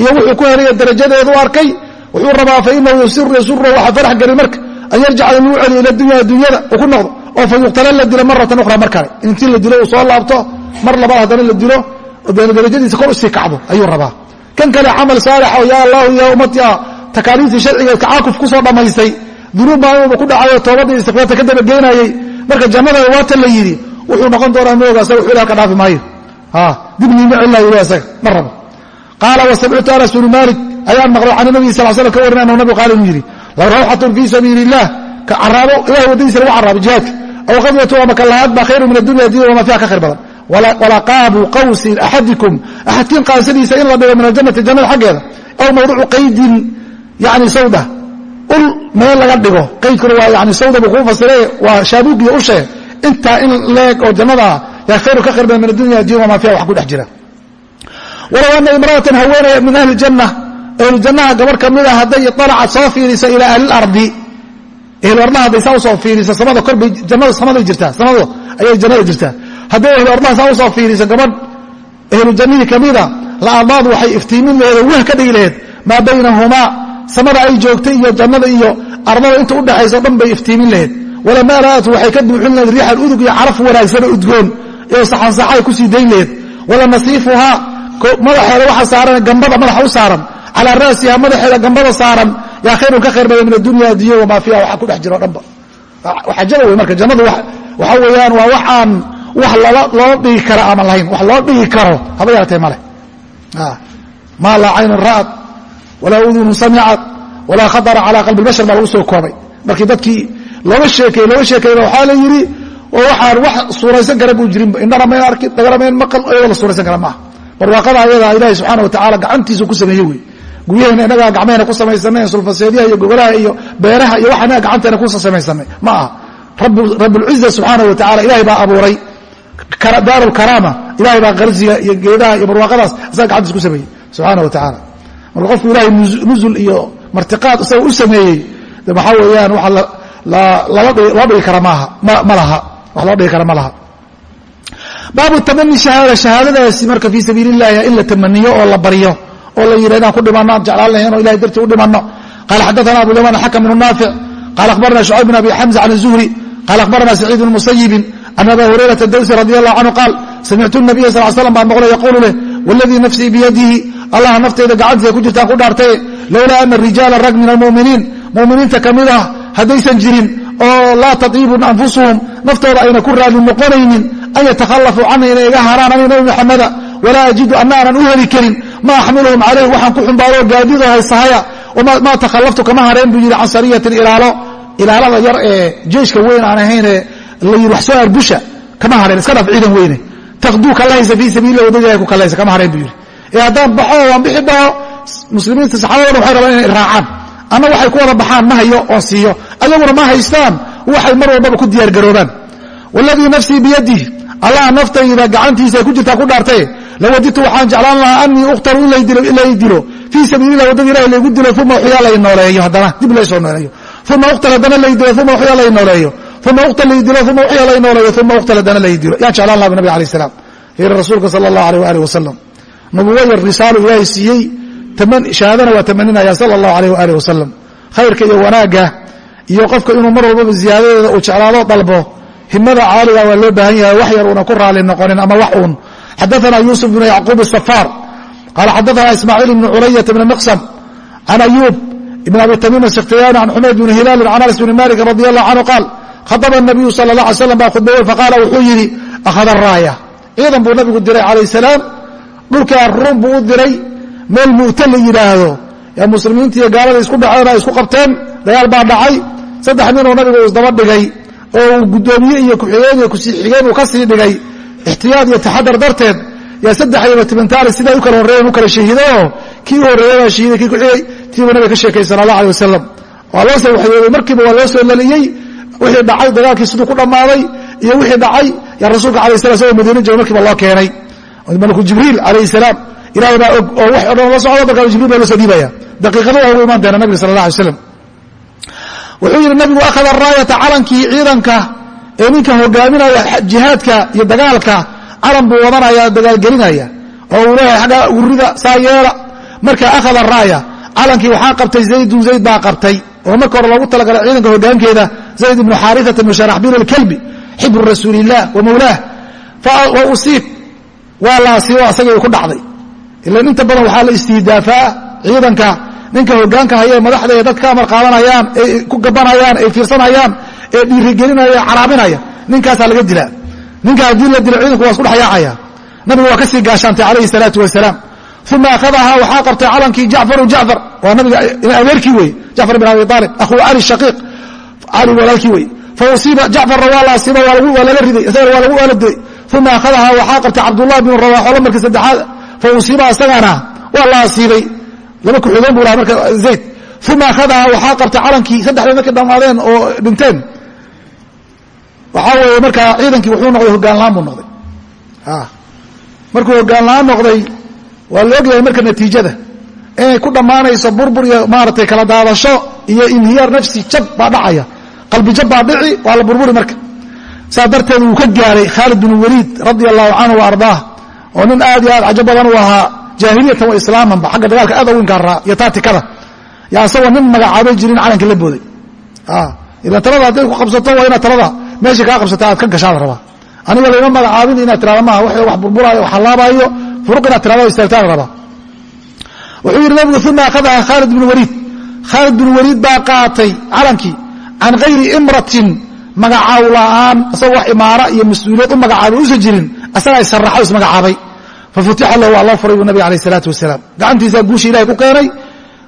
iyo wuxuu ku helaya darajadeedu arkay wuxuu rabaa fainahu yusuru yasuru waxa farax geli marka an yarjica in lagu celiyo ila dunya adduunyada uu ku noqdo oo fa la dilo maratan ukhra mar kale. Intii la dilo uu soo laabto mar labaad haddana la dilo darajadiisa kor u sii kacdo ayuu rabaa. Kan kale camal saalixa ya allahu ya ummatia takaaliiftii sharciga kacaakuf ku soo dhammaystay dunuub maalmuba ku dhacayo toobadii istiqbaarta ka dabageynayey marka jannada waata la yidhi wuxuu noqon doonaa mooga asaga wuxuu ilaha ka dhaafi maayo dib niima celinayo wi asaga ma rabo. Qaala wasamictu anas bnu malik ayaan maqlay can nabiy sal slam ka warin anhu nabigu qaal inuu yidhi la rawxatun fii sabiili illah caraabo ilahay waddadiisa lagu carraabo jihaadka. Aw qadwatu ama kalahaad baa khayru min addunya addunya wamaa fiha ka khayr badan. Walaqaabu qawsi axadikum axadkiin qaansadiisa in la dhigo min aljannati jannada xaggeeda. Aw mawducu qaydin yani sawda. Ul meel laga dhigo qaydkuna waa yani sawda buu kuu fasire waa shaabuug iyo ushe intaa in leeg oo jannada ah yaa khayru ka khayr badan min addunya addunya wamaa fiha wax ku dhex jira walow ana imra'atan haweenaya min ahli janna ahlu jannaha gabarh ka mida hadday iطalacad soo fiirisa ilaa ahli lardi ehlu ardaha hadday saa u soo fiiriso samada korbay jannada samaday jirtaa samada ayay jannada jirtaa hadday ehlu ardaha saa u soo fiiriso gabadh ehlu jannihii kamida la ardaadu waxay iftiimin laheed oo wah ka dhigi laheed maa baynahumaa samada ay joogtay iyo jannada iyo ardada inta udhaxayso dhan bay iftiimin laheed walama ra'atu waxay ka buuxin laheed riixan udug iyo caraf wanaagsan oo udgoon iyo saxansaxa ay ku sii dayn laheed wala nasiifuhaa madaxeeda waxa saaran gambada madaxa u saaran. Calaa ra'siha madaxeeda gambada saaran. Yaa khayrun ka khayr badan min addunya addunya wamaa fiiha waxa ku dhex jiro dhanba. Xajada wey marka jannadu waxa weeyaan waa wax aan wax loo dhigi karo aman lahayn. Wax loo dhigi karo. Haba yaratee male. Maa laa caynun ra'at walaa udunun samicat walaa khatara calaa qalbi bashar baa lagu soo koobay. Markii dadkii looga sheekey looga sheekeyna waxaa la yidhi oo waxaan wax suuraysan kara buu jirinba indhana mayn arkin dagana mayn maqal ayadoo la suuraysan kara maaha. Barwaaqada ayadaa ilaahay subxaana watacala gacantiisu ku sameeye wey. Guryaheena inagaa gacmahena ku samaysanay sulfaseedyaha iyo gogolaha iyo beeraha iyo waxa inaga gacanteena ku samaysanay ma aha. Rabbulciza subxaana wa tacala ilahay baa abuuray. Daar lkaraama ilahay baa qarsiga iyo geedaha iyo barwaaqadaas isaga gacantiis ku sameeyey subxaana wa tacaala. Marka qofku ilahay nusul iyo martiqaad isaga u sameeyey de waxaa weeyaan waa loo dhigi kara maaha ma laha wax loo dhigi kara ma laha. Baabu tamani shahaada. Shahaadadaasi marka fii sabiili illahi in la tamaniyo oo la baryo oo la yidha inaan ku dhimano aan jeclaan lahayn o ilahay dartii u dhimano qala xadaana abu yaman xakam bnu naafic qala akhbarana shucayb bn abi xamza can zuhri. Qala akhbarana saciid bn musayibin an aba hurayrata dawsi radi allahu canhu qaal samictu nabiya sal slam baan maqlo yaquulu leh waladii nafsii biyadihi allah nafteyda gacantiisa ku jirtaan ku dhaartaye lowlaa ana rijaala rag min almuminiin. Muminiinta ka mid ah haddaysan jirin oo laa tatiibu anfusuhum naftooda ayna ku raali noqonaynin an yatakhallafuu cana inay iga haraan ani nabi maxameda walaa ajidu anaanan u heli karin ma axmiluhum calayh waxaan ku xumbaaroo gaadido haysahaya maa takhallaftu kama hareen buu yidhi can sariyatin ilaalo ilaalada yar ee jeeshka weyn aan ahaynee la yidhi wax soo arbusha kama hareen iska dhaf ciidan weyne. Takduu kalahaysa fii sabiililah waddada ilahay ku kalahaysa kama hareen buu yidhi. Ee haddaan baxo waan bixi dhaho muslimiinta saxaabadana waxay rabaan inay raacaan anna waxay ku wada baxaan ma oon siiyo ayaguna ma haystaan waxay mar walbaba ku diyaargaroobaan waladii nafsii biyadih allah naftayda gacantiisa ay ku jirtaa ku dhaartaye lawadidtu waxaan jeclaan lahaa anii ukhtaru in lay dilo fii sabiililah waddada ilahi laygu dilo uma uxyaa lay nooleeyo haddana dib laysoo nooleeyo. Uma uqtal haddana lay dilo uma uxyaa lay nooleeyo. Uma uqtal lay dilo uma uxyaa lay nooleeyo uma uqtal haddana lay dilo. Yaan jeclaan laha bu nabig alay salaam. Yiri rasuulka sala allahu aleyh waaalih wasalam nubuwo yar risaalu ilaahay siiyey shahaadana waa tamaninaya sala allahu aleyh waaalih wasalam khayrka iyo wanaagga iyo qofka inuu mar walbaba ziyaadadeeda uu jeclaado dalbo himada caaliga waa loo baahan yahay wax yar uuna ku raali noqonin ama wax uun. Xadaana yuusuf bnu yacquub asafaar qaala xadaana ismaaciil ibnu culayat ibni miqsam can ayuub ibn abi tamiim asikhtiyaani can xumayd bni hilaalin can anas bni malik radi allah canhu qaal khadaba nabiyu sala la alay slam baa khudbowey faqaala wuxuu yidhi akhada raaya ciidan buu nabigu diray calayh salaam dhulkaa ruum buu u diray meel mu'te la yidhaahdo. Ee muslimiinta iyo gaalada isku dhaceen ay isku qabteen dagaal baa dhacay saddex ninuu nabigu isdaba dhigay oo uu guddoomiye iyo ku-xigeen iyo ku sii xigeen uu ka sii dhigay ixtiyaad iyo taxadar darteed yaa saddex iyo siday u kala horreeyeen u kala shahiidaoo kii u horreeya baa shahiiday kii ku-xigay tiibuu nabiga ka sheekay sala allah alay wasalam waa loo soo waxyooday markiiba waa loo soo laliyey wixii dhacay dagaalkii siduu ku dhammaaday iyo wixii dhacay yaa rasuulka alay slam isagoo madiina jooga markiiba loo keenay. Malku jibriil calayhi salaam ilahay baa og oo wax o dhan la socdo markaa jibril baa loo soo dhiibaya. Daqiiqada waa ugu imaan doona nabiga sala allah alay slam wuxuu yidhi nabigu akhada raayata calankii ciidanka ee ninka hogaaminaya jihaadka iyo dagaalka calan buu wadanaya dagaalgelinaya oo uu leeyahay agga urida saa yeela. Marka akhada raaya calankii waxaa qabtay zaydun zayd baa qabtay. Oo marka hore loogu talagalay ciidanka hogaankeeda zayd ibnu xaariata ibnu sharaxbiil alkalbi xibru rasuulilah wa mawlaah wa usiib waa la asiibo asagii ku dhacday. Ilan inta badan waxaa la istiidaafaa ciidanka ninka hogaanka haya ee madaxda ee dadka amar qaadanayaan ee ku gabanayaan ee fiirsanayaan ee dhiirigelinaya caraabinaya ninkaasaa laga dilaa. Ninka haddii la dilo ciidanku waa isku dhex yaacaya. Nabigu waa ka sii gaashaantay calayhi salaatu wasalaam. Uma akhadahaa waxaa qabtay calankii jacfaru jacfar. Waa nabiga adeerkii wey jacfar bin abi aalib akhuu cali shaqiiq cali walaalkii wey fa usiiba jacfarna waa la asiiba waa lala riday isagana waa lagu aala dilay uma akhadahaa waxaa qabtay cabdullah binu rawaxo lamarkii saddexaad. Fa usiiba isagana waa la asiibay laba kuxudoon buu lahaa marka zayd. Uma akhadahaa waxaa qabtay calankii saddexda markay dhammaadeen oo dhinteen waxaa weeye markaa ciidankii wuxuu noqday hogaan lahaan buu noqday. Markuu hogaan lahaan noqday waa la ogyahay marka natiijada. Inay ku dhammaanayso burbur iyo maaragtay kala daadasho iyo inhiyaar nafsi jab baa dhacaya. Qalbi jab baa dhici waa la burburi marka. Saas darteed wuu ka gaaray khaalid bin waliid radia allahu canhu wa oo nin aad iyo aad cajo badan u ahaa jaahiliyatan wa islaamanba xagga dagaalka aad ugu inkaarraa iyo taatikada yaa isagoo nin magacaabay jirin calanka la booday. Ilan talada hadday ku qabsato waa inaad talada meesha kaa qabsata aad ka gashaa la rabaa aniga layma magacaabin inaad tirahda maaha wax wax burburaayo wax halaabaayo furuq inaad tirahdo istaagtaa la rabaa wuxuu yidhi nabigu uma akhadaha khaalid bin waliid. Khaalid bin waliid baa qaatay calankii can hayri imratin magacaaw la'aan isagoo wax imaara iyo mas'uuliyad u magacaabay usan jirin asagaa isaraxo ismagacaabay fafutixa lahu waa loo furay buu nabig alayh isalaatu wasalaam gacantiisaa guusha ilahay ku keenay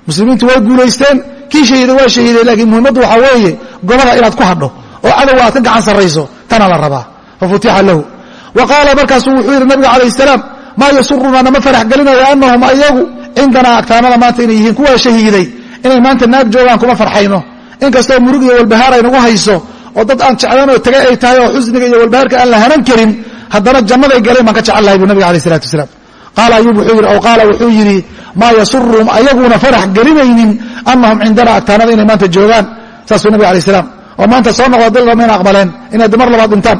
muslimiintu way guulaysteen kii shahiiday waa shahiiday laakiin muhimmaddu waxaa weeye gobada inaad ku hadho oo cadowa aad ka gacan sarrayso tana la rabaa fafutixa lahu wa qaala markaasuu wuxuu yidhi nabiga calayh salaam maa yasurunaa nama farax gelinaya anahum ayagu cindanaa agtaanada maanta inay yihiin kuwaa shahiiday inay maanta naag joogaan kuma farxayno inkastoo murug iyo walbahaar ay nagu hayso oo dad aan jeclan oo haddana jannaday galeen baan ka jecel lahay buu nabiga alayh isalatu wasalaam. Qaala ayub wuxuu yidhi ow qaala wuxuu yidhi maa yasuruhum ayaguna farax gelinaynin anahum cindana agtaanada inay maanta joogaan. Saasuu nabig alay salaam. Oo maanta soo noqda dil mayna aqbaleen inay dumar labaad dhintaan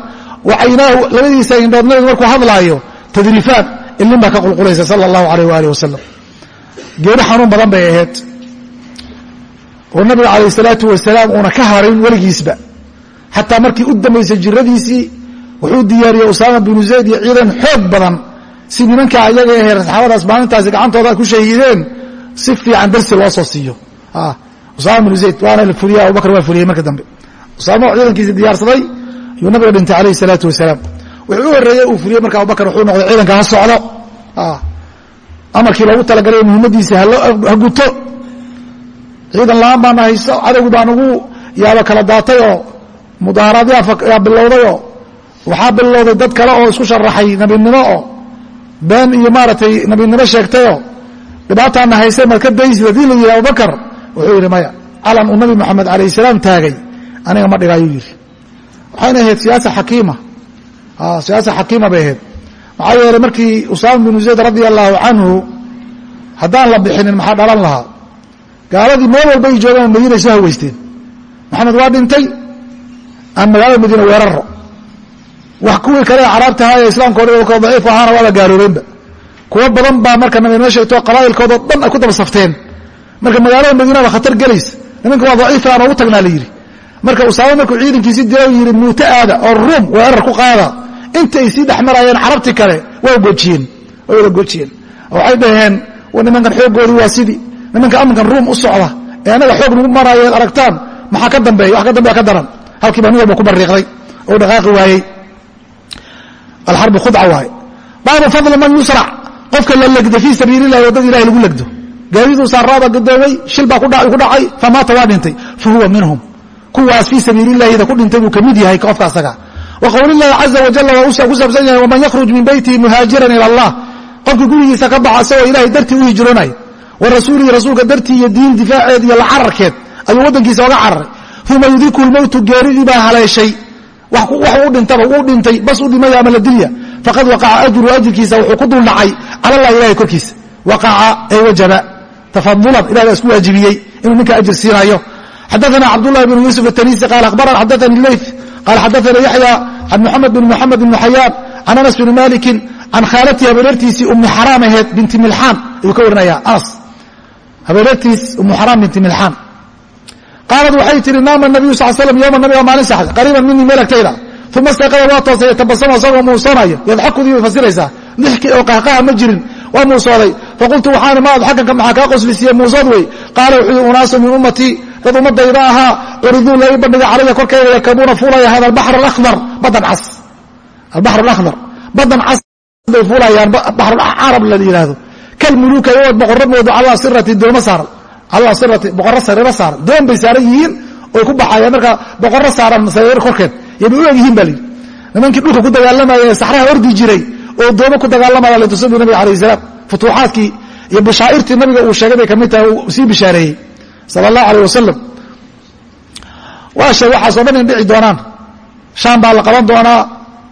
wa caynaahu labadiisa indhood nabigu markuu hadlaayo tadriifaan ilin baa ka qulqulaysa sala allahu alayh waaalih wasalam geeri xanuun badan bay ahayd. Oo nabiga calayh salaatu wasalaam uuna ka harin weligiisba. Xataa markii u dambaysay jiradiisii wuxuu diyaariyey usaama binu zayd iyo ciidan xoog badan. Si nimanka ayaga ahee saxaabadaas maalintaasi gacantooda ku shahiideen si fiican darsi loo soo siiyo. Usaama binu zayd waana la fuliyey abubakr waa fuliyey marka dambe. Usaama oo ciidankiisi diyaarsaday ayuu nabiga dhintay calayh salaatu wasalaam. Wuxuu u horreeyey uu fuliyey marka abubakar wuxuu noqday ciidanka ha socdo. Amarkii loogu talagalay muhimmadiisa ha guto. Ciidan la'aan baana hayso cadowgi baa nagu yaaba kala daatayoo mudaaharaadyaa bilowdayoo waxaa bilowday dad kale oo isku sharaxay nabinimo oo been iyo maaragtay nabinimo sheegtayoo dhibaataana haysay maad ka daysid la yidhi abubakar wuxuu yidhi maya calan uu nabi moxamed calayh salaam taagay aniga ma dhiga yidhi. Waxayna ahayd siyaasa xakiima. Siyaasa xakiima bay ahayd. Maxaa yeeley markii usaama binu zayd radia allaahu canhu haddaan la bixinin maxaa dhalan lahaa? Gaaladii meel walba ay joogaan madiina soo haweysteen maxamed waa dhintay aan magaalada madiina weeraro wax kuwii kale caraabtahaa ee islaamkao dhan daciif ahaana waaba gaaloobeenba kuwo badan baa marka nabinimo sheegto qabaa'ilkoodao dhan ay ku daba safteen. Marka magaalada madiinaba khatar gelaysa nimanka waa daciifa aan ugu tagnaa la yidhi marka usaama markuu ciidankiisi dila yidhi muuto aada oo ruum weerar ku qaada. Inta ay sii dhex marayeen carabti kale waa gojiyeen way wada gojiyeen. Waxay dhaheen nimankan xooggoodii waa sidii. Nimanka amminkan ruum u socda. Ee annaga xoog nagu maraayo aragtaan maxaa ka dambeeya wax ka dambeya ka daran. Halkiiba nin walba ku bariiqday. Oo dhaqaaqi waayey alxarbu khudca waaye baabu fadli man yusrac qofka la legdo fii sabiilillahi waddada ilahi lagu legdo gaadiduu saaraaba gadoomay shil baa ku dhacay famaata waa dhintay fa huwa minhum kuwaas fii sabiilillahida ku dhintay buu ka mid yahay qofka asaga wa qowlillahi caza wajalla waa ku saabsan yahay waman yakhruj min beytihi muhaajiran ila allah qofkii gurigiisa ka baxa isagoo ilahay dartii u hijroonaya wa rasuulihi rasuulka dartii iyo diin difaaceed iyo la cararkeed ayuu waddankiisa oga cararay uma yudiku lmowtu geeridii baa haleeshay w u dhintaba wuu dhintay bas u dhimaya ama la dilya faqad waqaca ajru ajirkiisa wuxuu ku dul dhacay cala ilahay korkiisa. Waqaca ee wajaba. Tafadulan ilahi isku waajibiyey inuu ninka ajir siinaayo xadaana cabdulahi bn yuusuf atanisi qaal ahbarana xadaani leyf qaal xadaana yaxya can muxamed bn muxamed bn xayaan can anas bni malikin can khaalatihi habeerertiisii ummi xaraam aheed binti milxaan ayuu ka warinaya anas. Habeerertiis ummu xaraam binti milxaan qaalad waxay tihi naama nabiyu sal slam yowma nabiga maalin saxda qariiban minii meel agtayda uma istayqada waa toosay yatabasama isagoo muusoonayo yadxakudii fasiraysaa lixki oo qahqaha ma jirin waa muusooday faqultu waxaan ma adxakanka maxaa kaa qoslisiiye muusood wey qaala wuxuu yihi unaasu min ummatii dad ummadayda ahaa curiduu lai bandhiga calaya korkayda yarkabuuna fuulaya albaxr alakhdar badan cas albaxr alakhdar badan cas bay fuulayaan baxrucarab la yidhaahdo kalmuluuka moodo calaa sirati dooma saaran calaa sirati boqorro sariiro saaran doon bay saaran yihiin oy ku baxayaan. Marka boqorro saaran sariir korkeed yabay u egyihiin baa layidhi nimankii dhulka ku dagaalamaya ee saxraha ordi jiray oo dooma ku dagaalamaya la tusabi nabiga alayh salaam futuuxaadkii iyo bashaa'irtii nabiga uu sheegay bay ka mid tahay uu sii bishaareeyey sala allahu alayh wasalam waa sheeg waxaasoo dhan in dhici doonaan. Shaam baa la qaban doonaa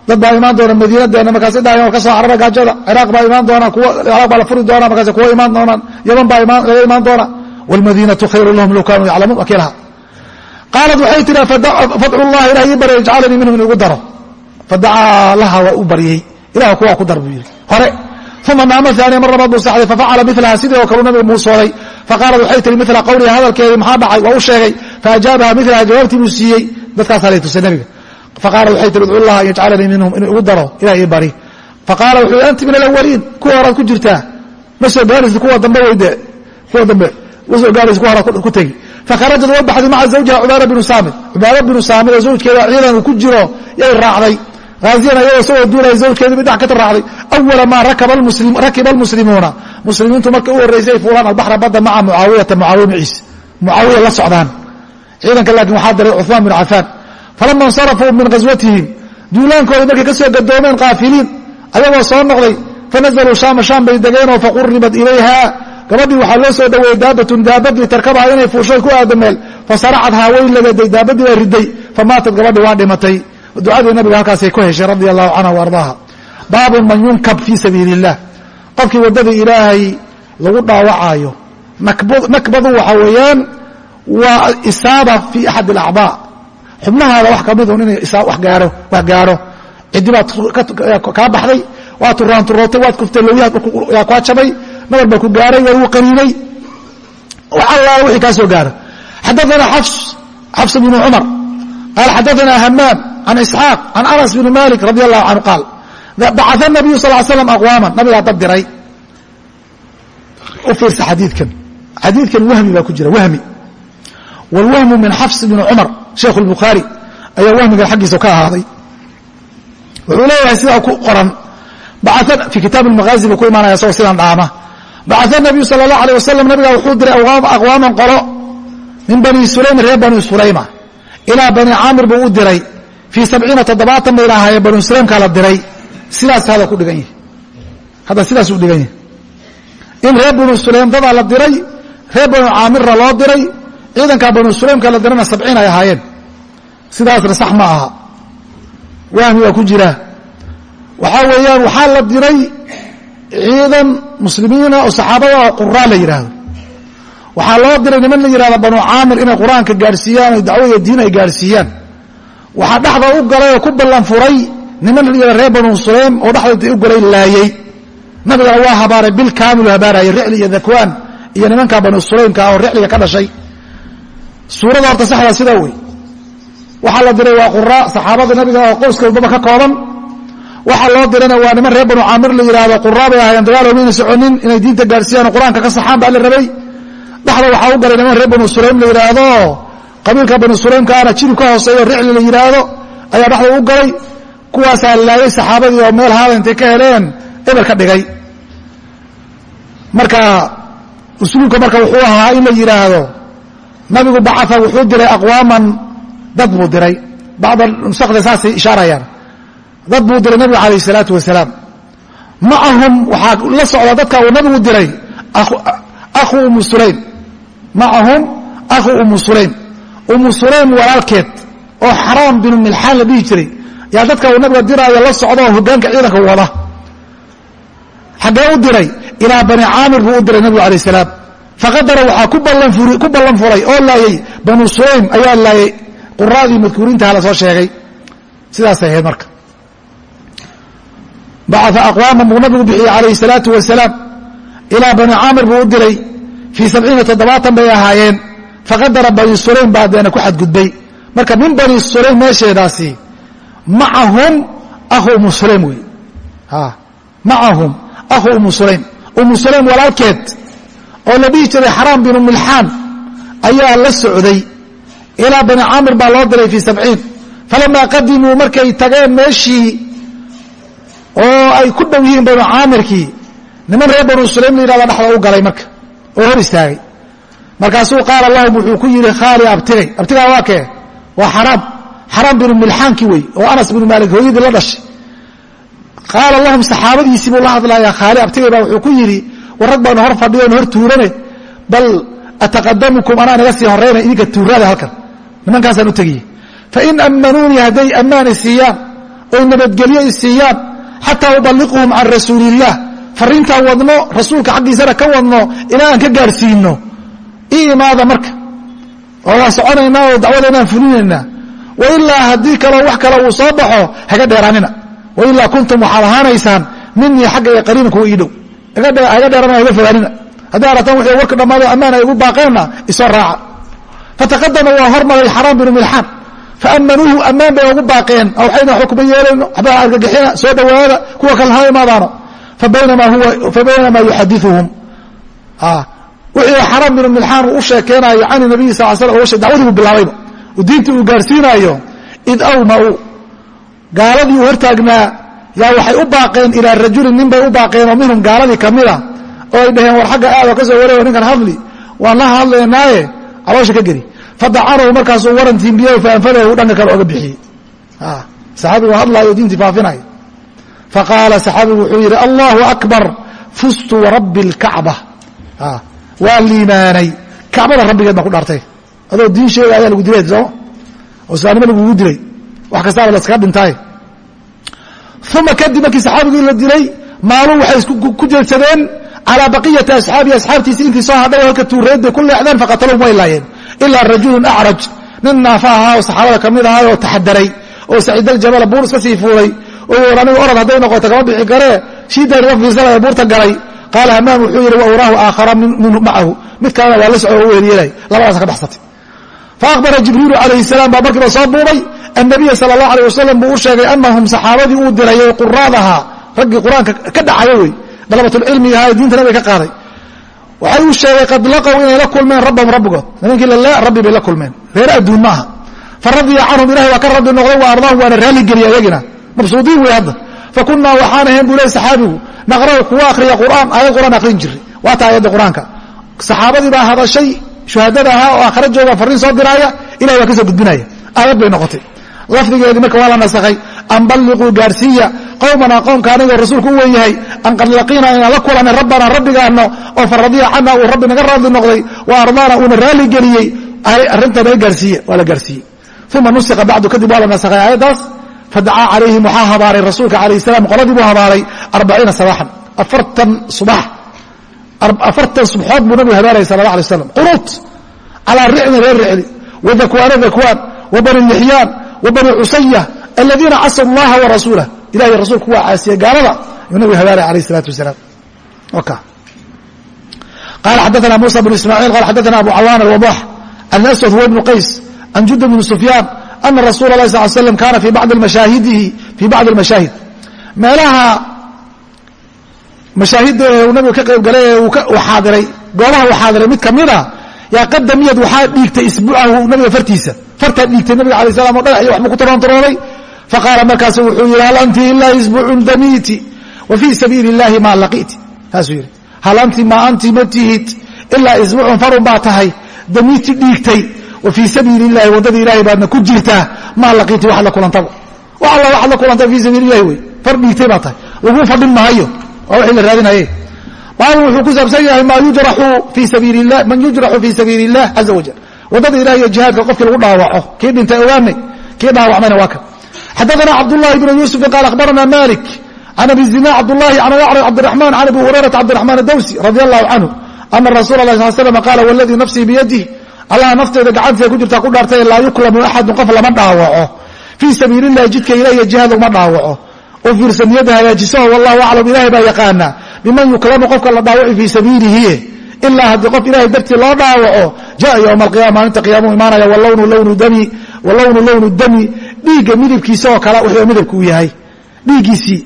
dad baa imaan doona madiinadeena markaas dhahayan war ka soo carara gaajada ciraaq baa imaan doona kuwa ciraaq baa la furi doona markaas kuwa imaan doonaan yaman baa laga imaan doona wاlmadiinaةu khayru lahum low kanuu yaclamuun waa kii lahaa qaalat waxay tihi fadcu llaha ilah ii barya ijcalanii minhum in igu daro fadacaa laha waa u baryey ilah kuwaa ku dar buu yidhi hore uma naama aaniya mar labaad buu saxday fafacala milaha sidii oo kalu nabiga muusooday faqaalat waxay tihi mila qawliha hadalkeedii maxaa dhacay waa u sheegay faajaabaha milaha jawaabtii buu siiyey dadkaasaa lay tusay nabiga faqaalat waxay tihi udcu llaha an yajcalanii minhum inuu igu daro ilah ii bari faqaala wuxuu anti min alawaliin kuwa horaad ku jirtaa ma soo gaaraysa kuwa dambe weyde kuwa dambe ma soo gaaraysa kuwa horaad ku tegi fakharajad waa baxday maca zawjiha cubaada binu saamid cubaada binu saamid oo zawjkeeda ciidan uu ku jiro yay raacday. Haaziyan ayagoo sagoo duulaya zawjkeedii bidhac ka raacday. Awala maa rakiba almuslimuuna. Muslimiintu marka u horraysay fuulaan albaxra badda maca mucaawiyata mucaawiya maciis mucaawiya la socdaan. Ciidanka laakiin waxaa diray cuثmaan bin cafaan. Falama insarafuu min ghaswatihim duulaankooda markay ka soo gadoomeen kaafiliin ayagoo soo noqday fanazluu shaama shaam bay degeenoo faquribat ilayha gabadhii waxaa loo soo dhoweeyey daabatun daabad litarkabaha inay fuushay ku aada meel fasaracadhaa way lagaday daabadii baa riday famaatat gabadhii waa dhimatay. Ducadii nabiga halkaasay ku heshay radia allahu canha waardaaha baabun man yunkab fii sabiili qofkii waddadii ilaahay lagu dhaawacaayo nakbadu waxaa weeyaan waa isaaba fii axad alacdaa. Xubnahaada wax kamidun inay wax gaaro ciddi baad kaa baxday waad turaanturootay waad kuftay lowyaa kaa jabay nabar baa ku gaaray waa uu qaniinay allaala wixii kaa soo gaaro xadaana xafs xafs bnu cumar qaal xadaana hamaam can isxaaq can anas bni malik radi allahu canhu qaal bacaa nabiyu sal l slam aqwaaman nabigaa dad diray u fiirsa xadiidkan xadiidkan wahmi baa ku jira wahmi wاlwahmu min xafs bni cumar sheikh اlbukhaari ayaa wahmigan xaggiisa ka ahaaday wuxuu leeyahay sidaa ku qoran fi kitaab اlmaghazi buu ku imaanaya isagoo sidan dhaama bacaa nabiyu sal اlahu alيh wasalam nabiga wuxuu diray aqwaaman qolo min bani sulayma reer bani sulayma ilaa bani caamir buu u diray. Fii sabciina toddobaatan bay lahaayee bani sulaymkaa la diray. Sidaas hadda ku dhigan yihi hadda sidaasuu dhigan yahi in reer banu sulaym dadaa la diray reer banu caamirra loo diray ciidankaa banu sulaymka la dirana sabciin ay ahaayeen. Sidaasna sax ma aha. Wahmi waa ku jiraa waxaa weeyaan waxaa la diray ciidan muslimiina oo saxaabada oo quraa la yidhaahdo waxaa loo diray niman la yidhahdo banu caamir inay qur'aanka gaadhsiiyaan o dacwada diin ay gaadhsiiyaan. Waxaa dhexda u galay oo ku ballan furay niman la yidhahdo reer banu sulaym oo dhexda intay u galay laayey nabigana waa habaaray bil kaamilu habaarayay ricli iyo dakwaan iyo nimankaa banu sulaymka oo ricliga ka dhashay. Suurada horta saxda sidaa wey waxaa la diray waa qura saxaabada nabiga oo qowska walbaba ka kooban waxaa loo dirana waa niman reer banu caamir la yidhaahdo quraa bay ahaayeen dagaal omayna soconin inay diinta gaadhsiiyaan oo qur'aanka ka saxaan baa la rabay. Dhexda waxaa u galay niman reer banu sulaym la yidhaahdo qabiilka banu sulaymkaana jirib ka hooseeyo ricli la yidhaahdo ayaa dhexda u galay. Kuwaasaa laayay saxaabadii oo meel haada intay ka heleen eber ka dhigay. Marka usluubka marka wuxuu ahaa in la yidhaahdo nabigu bacaa wuxuu diray aqwaaman dad buu diray. Bacda nusakda saasay ishaarayaan dad buu diray nabigu calayh isalaatu wasalaam. Macahum waxaa la socda dadka uu nabigu diray akhu umu sulaym. Macahum akhu umu sulaym. Umu sulaym walaalkeed oo xaraam binu milxaan la dhihi jiray. Yaa dadka uu nabiga diraayo la socda oo ciidanka wada. Xaggee u diray ilaa bani caamir buu u diray nabigu alayh salaam. Faqadara waxaa ku ballan furay oo laayay banu sulaym ayaa laayay quraadii madkuuriintaha la soo sheegay. Sidaasay ahayd marka bacaa aqwaaman buu nabigu bixiyey calayhi salaatu wasalaam ilaa bani caamir buu u diray fii sabciina toddobaatan bay ahaayeen faqadara bani sulaym baa deena ku xadgudbay marka min bani sulaym meesheedaasi macahum akhu umu sulaym wey macahum akhu umu sulaym umu sulaym walaalkeed oo la dhihi jiray xaraam binu milxaan ayaa la socday ilaa bani caamir baa loo diray fii sabciin falamaa qadimuu markay tageen meeshii oo ay ku dhow yihiin banu caamirkii. Niman reer banu sulaym la yidhahda dhexda u galay marka oo hor istaagay. Markaasuu qaala lahum wuxuu ku yidhi khaali abtigay abtigaa waa kee? Waa xaraam. Xaraam binu milxaankii wey oo anas binu maalik hooyadii la dhashay. Qaala lahum saxaabadiisii buu la hadlayaa khaali abtigay baa wuxuu ku yidhi war rag baanu hor fadhiyoon hor tuurane? Bal ataqadamukum anaa naga sii horayna idinka tuuraada halkan. Nimankaasaan u tegiye fain ammanuunii hadday ammaan i siiyaan oy nabadgelyo i siiyaan xataa ubaliquhum can rasuuli illaah wadno rasuulka xaggiisana ka wadno ilaa ka gaarsiino i imaada marka oo waa soconaynaa oo dacwadaynaan fulinaynaa wailaa haddii kaloo wax kale uu soo baxo haga dheeraanina wailaa kuntum waxaad ahaanaysaan minii xagga iyo qariiban kuwa ii dhow haga dheerana haga fogaanina haddii arataan wixii warka dhammaado ammaan ay ugu baaqeenna isoo raaca fataqadama waa hormaray xaraam binu milxaan faammanuuhu ammaan bay ugu baaqeen. Waxayna xukma yeelayno. Waxbaa argagixina soo dhowaada kuwa kale ha imaadaano fabaynamaa yuxadiuhum wixii xaraam binu milxaan uu u sheekeenaayo can nabiyi sal slam o dacwadii buu bilaabayba diintii uu gaarsiinaayo id awmau gaaladii uu hortaagnaa yaa waxay u baaqeen ilaa rajulin nin bay u baaqeen oo minhum gaaladii kamida oo ay dhaheen war xagga aado ka soo wareego ninkan hadli waan la hadlaynaaye. Caloosha ka geli fadacanahu markaasuu warantiimbiye faanfadahu dhanka kale oga bixiyey saxaabigu hadlaayo diintii faafinaya faqaala saxaabigu wuxuu yidhi allahu akbar fustu warabbi اlkacba waa liimaanay kacbada rabbigeed baan ku dhaartay adoo diin sheega ayaa lagu dilay sooma oo islaamnimo lagugu dilay wax kastaaba laskaga dhintaay uma kadib markii saxaabigii la dilay maaluu waxay ku jeedsadeen calaa baqiyati asxaabihi asxaabtiisi intii soo hadhay halka tuureed bay ku leexdeen faqatalum way laayeen ilaa rajulun acraj. Nin naafa ahaa oo saxaabada ka mid ahaa oo taxadaray oo saciidaljabala buur iska sii fuulay oo anigu orad hadday noqoto kama bixi karee shiidaan uga fiirsanaya buurta galay. Qaala hamaam wuxuu yidhi wa uraahu aakhara minhu macahu mid kalena waa la soco oo u weeryeelay labadaasa ka baxsatay faakbara jibriilu calayhi salaam baa markiiba soo buubay annabiya sala allahu alay wasalam buu u sheegay anahum saxaabadii uu diray ee quraadahaa raggii qur'aanka ka dhacaya wey. Dalabatulcilmiga ahaa ee diinta nabiga ka qaaday waxay u sheegay qad laqow inay la kulmeen rabbahum rabbigood nimankii lale rabbi bay la kulmeen. Reer adduun maaha. Canhum ilahay waa ka rabbi noqday wa ardaahum waana raalligeliya ayagina. Mabsuudiin wey hadda. Fa waxaan ahayn buu ley saxaabigu naqra'u kuwa akhriya qur'aan aayad qur'aan akhrin jiray waata aayadda qur'aanka. Saxaabadii baa hadashay shuhadada ahaa oo aakhira jooga farriin soo diraaya ilahay waa ka gudbinaya. Aayad bay noqotay. Lafdigeedii marka waa la nasakhay an balliquu gaarsiiya qowmana qoomka anigoo rasuulku u wen yahay an qad laqiina inaan la kulanay rabbana rabbigaano oo fa cana uu rabbi naga raadli noqday wa ardaana uuna raalli geliyey arrinta naga gaarsiiye waa la gaarsiiyey uma nusikha bacdu kadib waa la nasakhay aayaddaas fadacaa calayhim waxaa habaaray rasuulka calayh salam qoladii buu habaaray arbaciina sabaxan afartan subxood buu nabigu habaarayay sala allah alay waslam qunuut calaa ricni reer ricli wa dakwaan wa bani lixyaan wa bani cusaya aladiina casaw allaha wa rasuulah ilahiy rasuulku waa caasiye gaalada yuu nabigu habaaray alayh isalaatu wasalaam. Qala xadaana musa bn ismaaciil qala xadaana abu cawaan alwadax an aswad huwa ibnu qays can jud bni sufyaan ana rasuula lah sal slam kaana fii bacdi almashaahid. Meelaha mashaahidda ee uu nabiga ka qayb galay ee uu xaadiray goobaha uu xaadiray mid kamida yaa qadamiyad waxaa dhiigtay isbuucahu nabiga fartiisa. Fartaa dhiigtay nabiga alay salam o dhagax iyo waxbuu ku taroontarooday faqaala markaasu wuxuu yidhi hal anti ilaa isbuucun damiiti wa fii sabiili اllahi maa laqiiti saasuu yidhi hal anti maa anti ma tihid ilaa isbuucun farun baa tahay damiiti dhiigtay wa fii sabiili اllahi waddada ilahay baadna ku jirtaa maa laqiiti waxaad la kulantaba wax alla waxaad la kulantaba fii sabiili illahi wey far dhiigtay baa tahay laguu fadhin mahayo waa wixii la raadinaye baabu wuxuu ku saabsan yahay man yujraxu fii sabiili اllah caza wajal waddada ilahi iyo jihaadka qofkii lagu dhaawaco kii dhintay ogaanay kii dhaawacmayna waa kan xadaana cabdulahi bn yuusuf qaal abarana mali an abi zina cabdulahi an cabdiamaan an abi hurara cabdiamaan dawsi radi alahu canhu ana rasul a sal slam qaala wladii nafsii biyadih allah nafteeda gacantiia ku jirtaa ku dhaartae laa yuklamu axadun qof lama dhaawaco fii sabiil ilahi jidka ilah iyo jihaad laguma dhaawaco u fiirsa niyada hagaajiso wallahu aclam ilahay baa yaqaana biman yuklamu qofka la dhaawaci fii sabiilihi ilaa haddii qof ilahay dartii loo dhaawaco jaa ywma alqiyama maalinta qiyaamu imaanaya walownu lownu dami dhiigga midabkiisa oo kale wuxuu midabku u yahay. Dhiiggiisii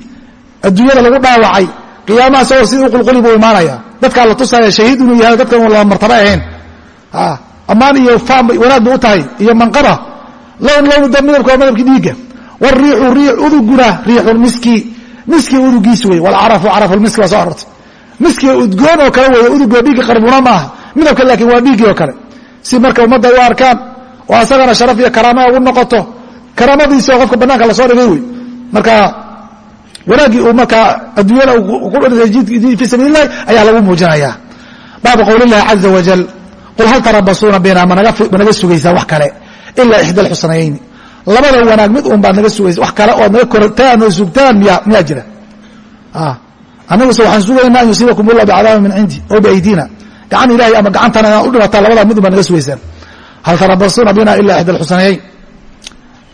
adduunyada lagu dhaawacay qiyaamaha isagoo sidii u qulquli buu imaanaya. Dadkaa la tusaya shahiid inuu yahay dadkan lama martaba ahayn. Ammaan iyo faam wanaag bay u tahay. Iyo manqaba lown lownu dam midabka waa midabkii dhiigga. Wariixu riix uduguna riixun miski. Udugiisi wey walcarafu carafulmiski waa soo arortay miskiga udgoon oo kale weeye udugoo dhiigga qarbuna maaha. Midabka laakiin waa dhiiggii oo kale. Si marka ummadda u arkaan oo asagana sharaf iyo karaama ugu noqoto karaamadiisa qofka banaanka la soo dhigay wey. Marka wanaaggii uu markaa adduunyada fii sabiil illahi ayaa lagu muujinaya baabu qowl illahi caza wajal qul hal tarabasuuna bina managa sugaysaa wax kale ilaa ixda alxusnayayni. Labada wanaag mid un baad naga sugaysa wax kale ood naga kortaan oo sugtaan miya miyaa jira. Annaguse waxaan sugaynaa an yusiibakum ullah bicadaabin min cindi oo biaydina gacan ilahay ama gacantana inaa u dhimataan labada mid un baad naga sugaysaan. Hal tarabasuuna bina ilaa ixda alxusnayayn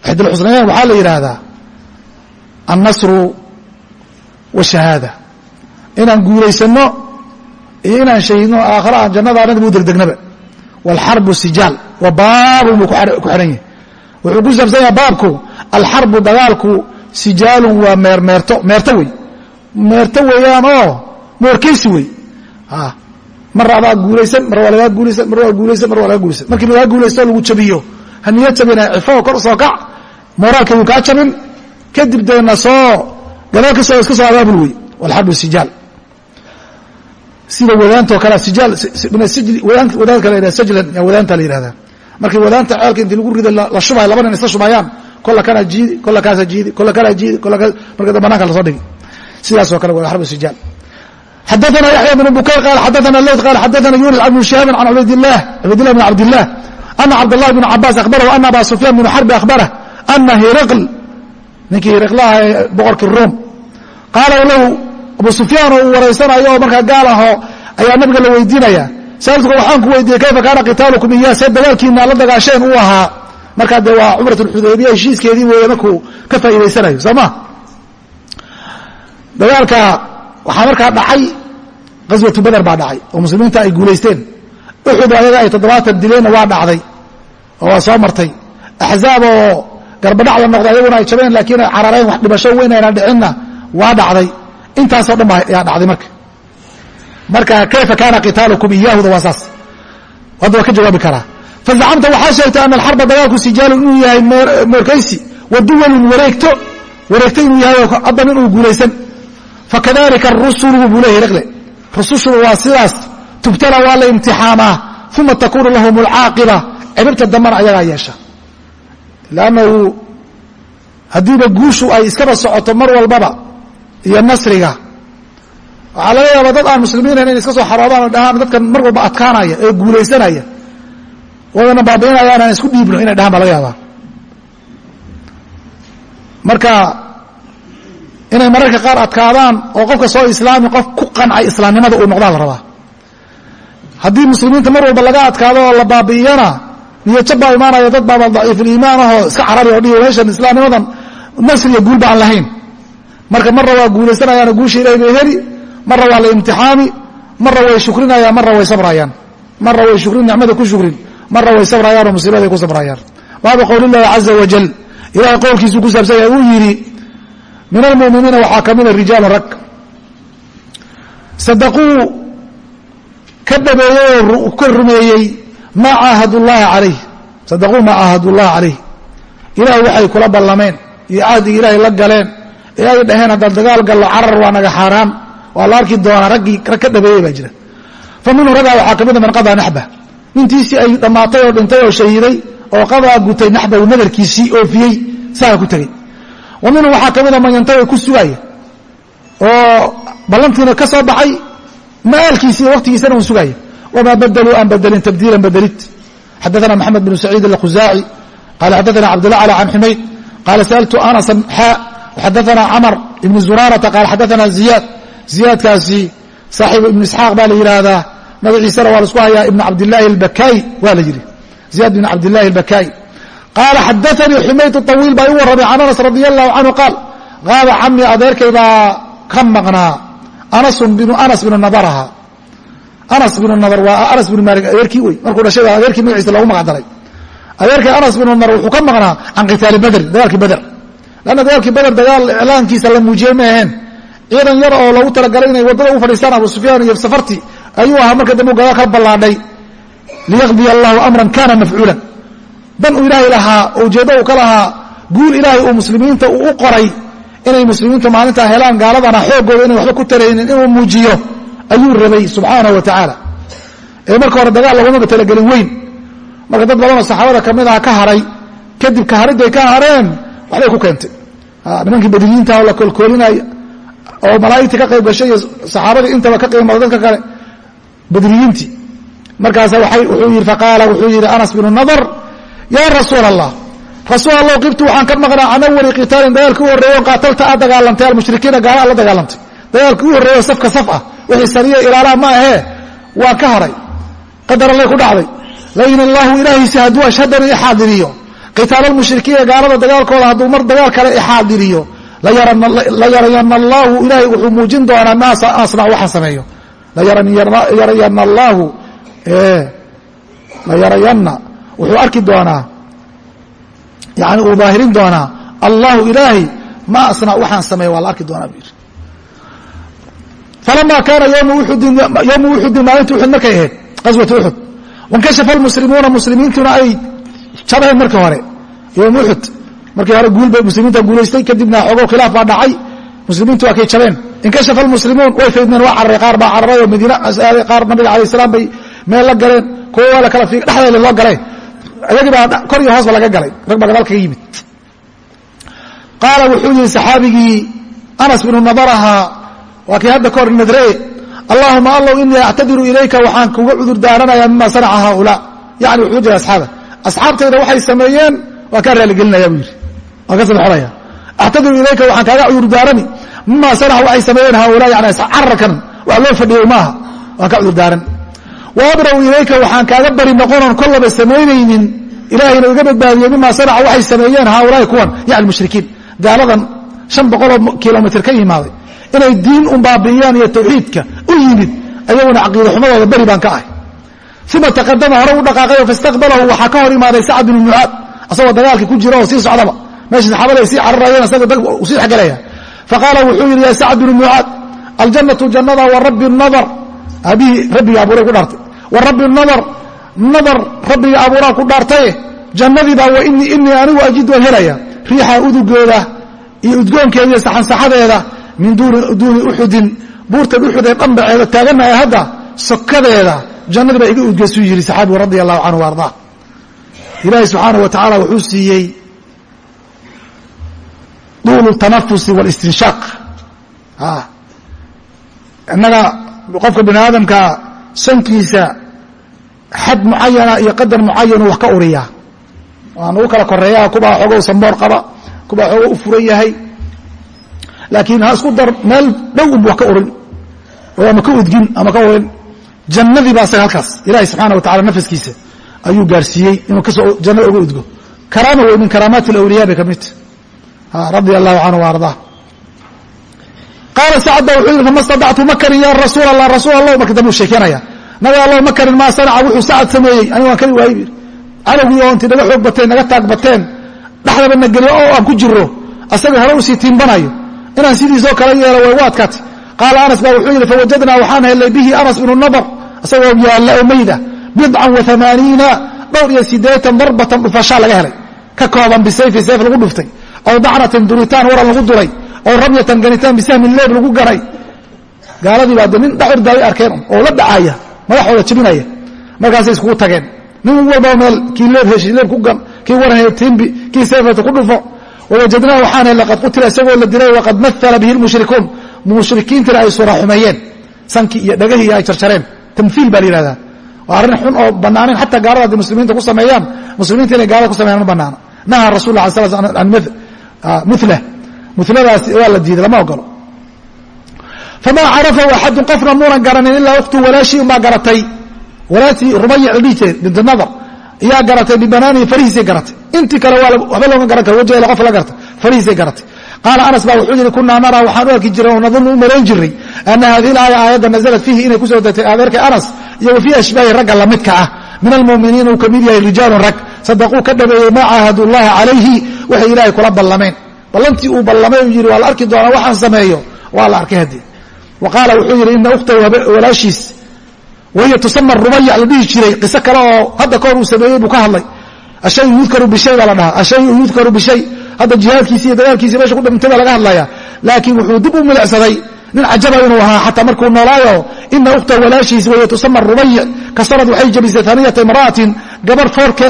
ixda alxusnayayn waxaa la yidhaahdaa annasru washahaada inaan guulaysanno iyo inaan shahidno aakhare aan jannada u degdegnaba. Waalxarbu sijaal wa baabun buu ku xihan yahay. Wuxuu ku saabsan yahay baabku alxarbu dagaalku sijaalun waa meermeerto meerto wey. Meerto weeyaan oo moorkeysi wey. Mar adaa guulaysan mar waa lagaa guulaysan mar waa guulaysan mar waa laga guulaysan. Markii lagaa guulaysto lagu jabiyo haniyo jabina cifo kor soo kac mooraalkeedu kaa jabin kadib deena soo gadaal ka soo iska soo abaabul wey walxarbu sijaal. Sida wadaantoo kale sijaal wadaanka la yidhahda sajlan yaa wadaanta la yidhahdaa. Markii wadaanta ceelka intii lagu riday la shubayo laba nin isla shubayaan kolla kana jiidi kolla kaasa jiidi kolla kana jiidi kolla marka banaanka la soo dhigi. Sidaasoo kale wa xarb sijaal. Xadaana yaxya bn bukayr qaal xadaana leyt qaal xadaana yunis bn shihaabin can ubaydilah cubaydilah bn cabdilah ana cabdاllahi bn cabaas akhbarahu ana aba sufyaan bn xarbi akhbarah ana hiraql ninkii hiraqlaha ee boqorkii rom qaala lahu abu sufyaan oo uu waraysanayo oo markaa gaal aho ayaa nabiga la weydiinaya saaltuka waxaan ku weydiiyey kayfa kaana qitaalukum iya see dagaalkiina la dagaasheen uu ahaa markaa dee waa cumrat alxudaybiya heshiiskeedii weeye markuu ka faa'iidaysanayo soo ma dagaalka waxaa markaa dhacay qaswatu beder baa dhacay oo muslimiinta ay guulaysteen uxud ayaga ay toddobaatan dileenna waa dhacday oo waa soo martay. Axzaab oo garbadhacda noqda ayaguna ay jabeen laakiin ay carareen wax dhibasho weyn aynan dhicinna waa dhacday. Intaasoo dhan ba ayaa dhacday marka. Marka kayfa kaana qitaalukum iyaahuda? Waa saas. Hadda waa ka jawaabi karaa fazacamta waxaa sheegtay ana alxarba dagaalku sijaalun inuu yahay moorkaysi wa duwalun wareegto wareegto inuu yahay haddan inuu guulaysan. Fakadalika rusulu buu leeyahy raqle rusushuba waa sidaas tubtala waa la imtixaamaa uma takunu lahum alcaaqiba ciribta dambana ayagaa yeesha. Lannahu haddiiba guushu ay iskaba socoto mar walbaba iyo nasriga. Waxaa laga yaaba dad aan muslimiin ahayn in iska soo xaroodaan o dhahaan dadkan mar walba adkaanaya ee guulaysanaya wadana baabi'inayaan aan isku dhiibno inay dhahaan baa laga yaabaa. Marka inay mararka qaar adkaadaan oo qofka soo islaami qof ku qancay islaamnimada uu noqdaa la rabaa haddii muslimiinta mar walba laga adkaado oo la baabi'iyana niyajab baa imaanaya dad baaba daciifuliimaan ahoo iska carari oo dhihi meeshan islaamnimadan nasriya guul ba aan lahayn. Marka marra waa guulaysanayaano guusha ilahay bay heli marra waa la imtixaami marra way shukrinayaan marra way sabrayaan. Marra way shukrin nicmada ku shukrin marra way sabrayaan oo musiibaday ku sabrayaan. Baabu qowli llahi caza wajal ilahay qowlkiisuu ku saabsan yahay uu yidhi min almuminiina waxaa ka mida rijaalu rag. Sadaquu ka dhabeeyey oo ka rumeeyey maa caahadu llaha calayh. Sadaquu maa caahadu llaha calayh. Ilahay waxay kula ballameen iyo cahdigii ilaahay la galeen. Ee ay dhaheen haddaan dagaal gallo carar waa naga xaaraan waa la arki doonaa raggii rag ka dhabeeyey baa jira. Fa minhu raggaa waxaa ka mida man qadaa naxba. Nintiisii ay dhammaatay oo dhintay oo shahiiday oo qadaa gutay naxbahu nadarkiisii oofiyey saa ku tegey. Wa minhum waxaa ka mida man yantawi ku sugaaya oo ballantiina ka soo baxay maalkiisi iyo waqtigiisana un sugaaya wamaa badaluu aan bedelin tabdiilan bedelid xadaana maxamed bnu saciid alkhuzaaci qala xadaana cabdullah cala can xumayd qaala sa'altu anasan xaa xadaana camar ibni zuraarata qaala xadaana ziyaad ziyaadkaasi saaxiibu ibnu isxaaq baa la yidhaahdaa magaciisana waa la isku hayaa ibn cabdillaahi albakaayi waa la yidhi ziyaad ibn cabdillahi albakaayi qaala xadaanii xumayd طawiil baa ii warramay can anas radi allahu canhu qaal qaaba camii adeerkay baa ka maqnaa anasun binu anas binu nadaraha anas binu nadar waa anas binu maalik adeerkii wey markuu dhashay baa adeerkii magaciisa loogu magac daray adeerkay anas binu nadar wuxuu ka maqnaa can qitaali badri dagaalkii bader lanna dagaalkii bader dagaal iclaankiisa la muujiyey ma aheen ciidan yar oo loogu talagalay inay waddada u fadhiistaan abu sufyaan iyo safarti ayuu ahaa marka dambe gadaal ka ballaadhay. Liyaqdiya allahu amran kana mafcuulan dan uu ilaahay lahaa ujeeddo uu ka lahaa guul ilaahay uu muslimiinta uu u qoray inay muslimiintu maalintaa helaan gaaladana xooggooda inay waxba ku taraynin inuu muujiyo ayuu rabay subxaanahu wa tacaala. Ee marka hore dagaal lagumaba talagelin weyn. Marka dad badanoo saxaabada ka mid aha ka haray kadib ka haridday ka hareen waxbay ku keentay. Nimankii badiliyiinta oo la koolkoolinaya oo malaa'igtii ka qayb gashay iyo saxaabadii intaba ka qiimada dadka kale badriyiintii. Markaasa wuxuu yidhi faqaala wuxuu yidhi anas binu nadar yaa rasuul allah rasuul allah qibtu waxaan ka maqnaa can awali qitaalin dagaalkii u horreeyo qaatalta aad dagaalantay almushrikiina gaala aad la dagaalantay. Dagaalkii u horreeyo safka saf ah wixii sariya ilaalaha ma ahee waan ka haray. Qadar allay ku dhacday. Lain allahu ilaahiisi hadduu ashhadani ixaadiriyo qitaal almushrikiina gaalada dagaalkooda hadduu mar dagaal kale ixaadiriyo layarayana allahu ilaahay wuxuu muujin doonaa maa asnac waxaan sameeyo. Layarayana allaahu layarayanna wuxuu arki doonaa yani uu daahirin doonaa allahu ilaahay maa asnac waxaan sameeyo waa la arki doonaa buu yidhi. Falama kaana yowma uxudin maalinta uxud markay ahayd qaswata uxud wankashafa almuslimuuna muslimiintuna ay jabeen markii hore yowma uxud markii hore guul bay muslimiinta guulaystay kadibna xoogow khilaaf baa dhacay muslimiintu waa kay jabeen inkashafa almuslimuun way faydmeen waa cararay qaar baa cararay oo madiina qaar nabiga alayh salaam bay meel la galeen kuwa waa la kala fiig dhexdeeda loo galeen ayagii baa kor iyo hoosba laga galay. Rag baa gadaal kaga yimid. Qaala wuxuu yihi saxaabigii anas binu nadaraha waa kii hadda kahor nadre allahuma allow inii actadiru ilayka waxaan kuga cudur daaranayaa mima sanaca haaulaa. Yani wuxuu jira asxaaba. Asxaabtayda waxay sameeyeen waa kaa raaligelinaya buu yidhi. Waa ka samxonaya actadiru ilayka waxaan kaaga cudur daarani. Mima sanaca waxay sameeyeen haaulaa yani cararkan wax loo fadhiyey maaha. Waan ka cudur daaran wa abra'u ilayka waxaan kaaga bari noqonoon kollaba samaynaynin ilaahayna iga badbaadiyey mima sanaca waxay sameeyeen haaulaai kuwan yani mushrikiin gaaladan shan boqoloo kilomitr ka imaaday inay diin un baabi'iyaan iyo tawxiidka u yimid ayaguna caqiida xumadooda beri baan ka ahay uma taqadama hore u dhaqaaqayo faistaqbalahu waxaa ka hor imaaday sacad binu mucaad asagoo dagaalkii ku jira oo sii socdaba meesha saxaabada ay sii cararayeen isaga dag sii dhexgelaya faqaala wuxuu yidhi ya sacad binu mucaad aljannatu jannada wa rabbi nadar aabihii rabbiga abuuray ku dhaartay wa rabbi nadar nadar rabbiga abuuraa ku dhaartaye jannadiibaa wa inii anigu ajid waan helaya riixa udugeeda iyo udgoonkeeda iyo saxansaxadeeda min duuni uxudin buurtan uxud ee dhambaceeda taaganaha hadda sokadeeda jannadii baa iga udgeysuu yidhi saxaabigu radi allahu canhu ardaa. Ilaahay subxaanahu wa tacaala wuxuu siiyey duulu tanafusi walistinshaaq innaga qofka bini aadamka sankiisa xad mucayana iyo qadar mucayanu wax ka uriyaa. Waa nagu kala koreeyaa kubaa xoogow samboor qaba kubaa xoogo u furan yahay. Laakiin ha isku dar meel dhow unbu wax ka urin. Oo ama ka udgin ama ka urin. Jannadii baa isaga halkaas. Ilaahay subxaana wa nafaskiisa ayuu gaarsiiyey inuu ka soo jannada uga udgo. Karaama wey min karaamaati alawliya bay ka midta radia allahu canhu ardaa. Qaala sacda wuxuu yidhi fama stadactu ma karin ya rasuul allah rasuul allah marka dambe u sheekeynaya nabi allah ma karin maa sanaca wuxuu sacad sameeyey. Anigu waan kari waayey bu cadowgii oo intii naga xoog bateen naga taag bateen. Dhexdaba na geliyo oo aan ku jiro asaga hore u sii tiimbanayo. Inaan sidiisoo kale yeelo way u adkaatay. Qaala anas baa wuxuu yidhi fawajadnaa waxaan helnay bihi anas bnu nadar isagoo yaalla oo mayda. Bidcan waamaaniina dhowr iyo siddeetan darbatan dhufashaa laga helay. Ka kooban bisayfi sayf lagu dhuftay. Aw dacnatin duritaan waran lagu duray aw ramyatan ganitaan bisahmin leeb lagu ganay gaaladii baa de nin dhacordaayo arkeen oo la dhacaaya madaxooda jebinaya markaasay iskugu tageen. Nin walbaa meel kii leeb heshi leeb ku gan kii waran timbi kii sayfata ku dhufo. Wawajadnaa waxaan helnay qad qutila isagoo la dilay waqad maala bihi lmushrikuun mushrikiintina ay sura xumeeyeen sankii iyo dhagahii ay jarjareen. Tamhiil baa la yihahdaa waa arrin xun oo banaanayn xataa gaalada hadday muslimiinta ku sameeyaan muslimiinta inay gaalada ku sameeyaan ma banaana naha rasul la sl an mula muladaas waa la diiday lama ogolo famaa carafahu axadun qofna muunan garanin ilaa ukhtu walaashii unbaa garatay walaashii rumayic la dhihi jiray bintu nadar iyaa garatay bibanaanihi farihiisay garatay intii kale waxba looma garan karo wajigeeda qof la gartay farihiisay garatay qaala anas baa wuxuu yidhi kunaa naraa waxaan u arki jiray oo nadunnu u malayn jiray ana hadihi laaya aayadda nazalat fiihi inay ku soo degtay adeerkay anas iyo wa ashbaahi ragga lamidka ah min almu'miniina uu ka mid yahay rijaalun rag sadaquu ka dhabeeyey maa caahadu llaha calayhi waxay ilaahay kula ballameen ballantii uu ballamay uu yidhi waa la arki doonaa waxaan sameeyo waa la arkay haddii wa qaala wuxuu yidhi ina ukhtahu walaashiis. Wahiya tusama rubayac la dhihi jiray qiso kale oo hadda kahor uu sameeyey buu ka hadlay. Ashayu yudkaru bishay? baa la dhahaa. Ashayu yudkaru bishay. Hadda jihaadkiisi iyo dagaalkiisi meesha ku dhintay baa laga hadlaya laakiin wuxuu dib u milicsaday nin cajaba inuu ahaa xataa markuu noolaayo ina ukhta walaashiis wahiya tusama rubayic kasarad waxay jebisay aniyata imra'atin gabar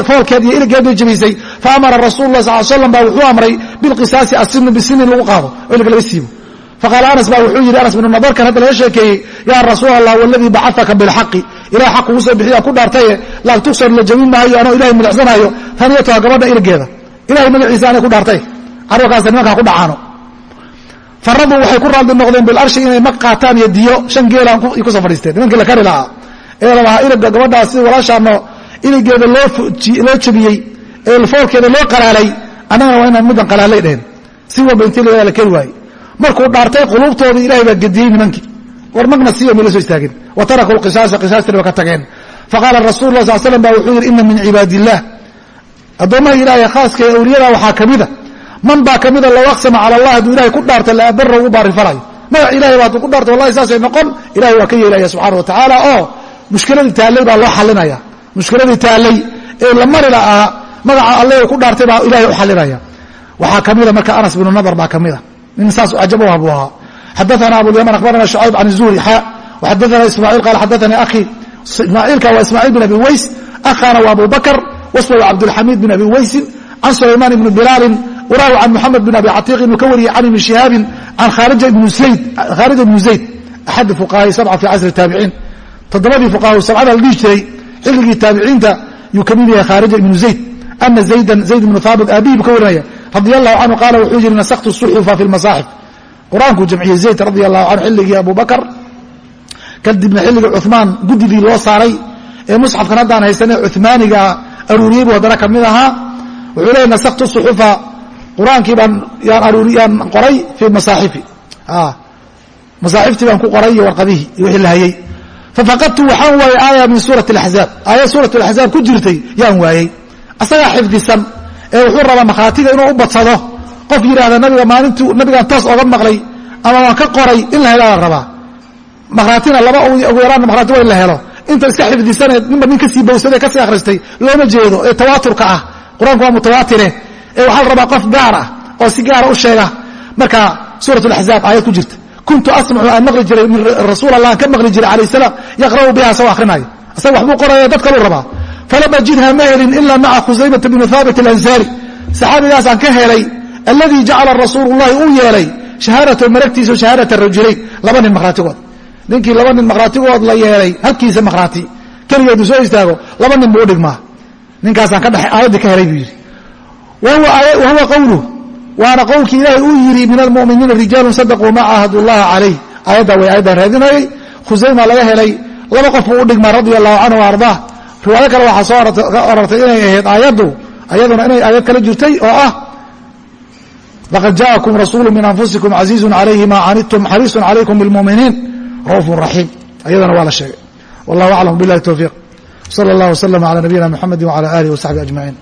foolkeed iyo iligeed bay jebisay faamara rasul lah sal slam baa wuxuu amray bilqisaasi asinu bisinin lagu qaado. Ilig laga siibo faqaala anas baa wuxuu yidhi anas binu nadarkan hadda laga sheekeeyey yaa rasuul allah waladii bacafaka bilxaqi ilah xaq kugu soo bixiyaa ku dhaartaye laa tugsar la jebin maayo anoo ilahay milicsanayo taniyatuha gabadha iligeeda ilahay magaciisa anay ku dhaartay carwarkaasa nimankaa ku dhacaano faradu waxay ku raalli noqdeen bilarshi inay mag qaataan iyo diyo shan geelaan ku soo fadhiisteen nimankii la kari lahaa ee la lahaa iliga gabadhaas sida walaashaano iligeeda loo jebiyey ee foolkeeda loo qalaalay annagana waa inaan middan qalaalay dheheen si walba intii la kari waaye markuu dhaartay quluubtoodii ilahay baa gediyey nimankii. War magna siiyo mila soo istaagin. Wa tarakuu lqisaasa qisaastina ba ka tageen. Faqaala rasul lah sal slam ba wuxuu yidhi ina min cibaadi illah addoommaha ilaahay khaaska ee awliyada waxaa ka mida man baa ka mida low aqsama cala allah hadduu ilahay ku dhaarta la abara u baarifalayo magac ilahay ba hadduu ku dhaarta wallahi saasay noqon. Ilahay waa ka yeelaya subxana wa tacaala. Oo mushkiladii taallay baa loo xalinaya. Mushkiladii taallay ee la mari la'aa magaca alle ku dhaartay baa ilahay u xalinaya. Waxaa ka mida marka anas binu nadar baa ka mida nin saas cajab u ah buu ahaa xadaana abulyaman akhbarana shucayb can zuhri xa waxadaana ismaaciil qaala xadaanii akhi ismaaciilka waa ismaaciil bin abi weys akhana waa abu bakr wasfahu cabdulxamiid bin abi weysin can sulaymaan ibni bilaalin waraahu can muxamed bin abi catiiq inuu ka wariyey can ibni shihaabin can khaarija ibnu zayd khaarija ibnu zayd axad fuqahaai sabca fi casri taabiciin toddobadii fuqaha sabcada la dhihi jiray xilligii taabiciinta yuu ka mid yahay khaarija ibnu zayd ana zaydan zayd ibnu haabit aabihi buu ka warinaya radia allahu canhu qaala wuxuu yidhi nasaktu suxufa fi lmasaaxif qur'aankuu jamciyey zayd radia allahu canhu xilligii abu kadibna xilligii cumaan guddigii loo saaray ee musxafkan haddaan haysane cumaaniga aruuriyey buu haddana ka mid ahaa. Wuxuu leeyay nasaktu suxufa qur'aankii baan yaan qoray fii masaaxifi masaaxiftii baan ku qoray iyo warqadihii iyo wixii la hayey fafaqadtu waxaan waayey aaya min suurati alaxzaab aaya suurat alaxzaab ku jirtay yaan waayey asagaa xifdisan ee wuxuu rabaa makhaatiga inuu u badsado. Qof yidhaahda nabiga maalintuu nabigaan toos oga maqlay ama waan ka qoray in la helaa la rabaa. Makraatina laba ugu yaraan makraati waa in la helo. Inta iska xifdisane ninba nin ka sii bowsade ka sii akhristay looma jeedo ee tawaaturka ah. Qur'aanku waa mutawaatire ee waxaa la rabaa qof gaar ah oo si gaara u sheega. Marka suurat alaxzaab aayad ku jirta. Kuntu asmacu aan maqli jiray min rasuul allah aan ka maqli jiray alayh salaam yaqra'u biha asagoo akhrinayo. Asaga waxbuu qoraya dad kaluu rabaa falam ajidha ma helin ila maca khusaymata bni haabit alansaari saxaabigaasaan ka helay alladii jacala rasuulu llahi uu yeelay shahaadata maragtiisa shahaadata rajulayn laba nin makhraatigood ninkii laba nin makhraatigood la yeelay halkiisa makhraati keligeedu soo istaago laba nin buu u dhigmaa ninkaasaan aayaddii ka helay buu yidhi wa huwa qowluh waana qowlkii ilaahay uu yidhi min almuminiina rijaalun sadaquu ma caahadu llaha calayh aayaddaa way ayaddaan raadinayay khusayma laga helay laba qof buu u dhigmaa radia allahu canhu wa ardaa riwaayo kale waxaa soo arortay inay ahayd aayaddu ayaduna inay aayad kala jirtay oo ah laqad jaakum rasuulu min anfusikum casiizun calayhi ma canidtum xariisun calaykum bilmuminiin ra'uufun raxiim ayadana waa la sheegay. Wallahu aclam billahi towfiiq sala allah waslama cala nabiyina mxamedi wcala alihi wasaxbi ajmaciin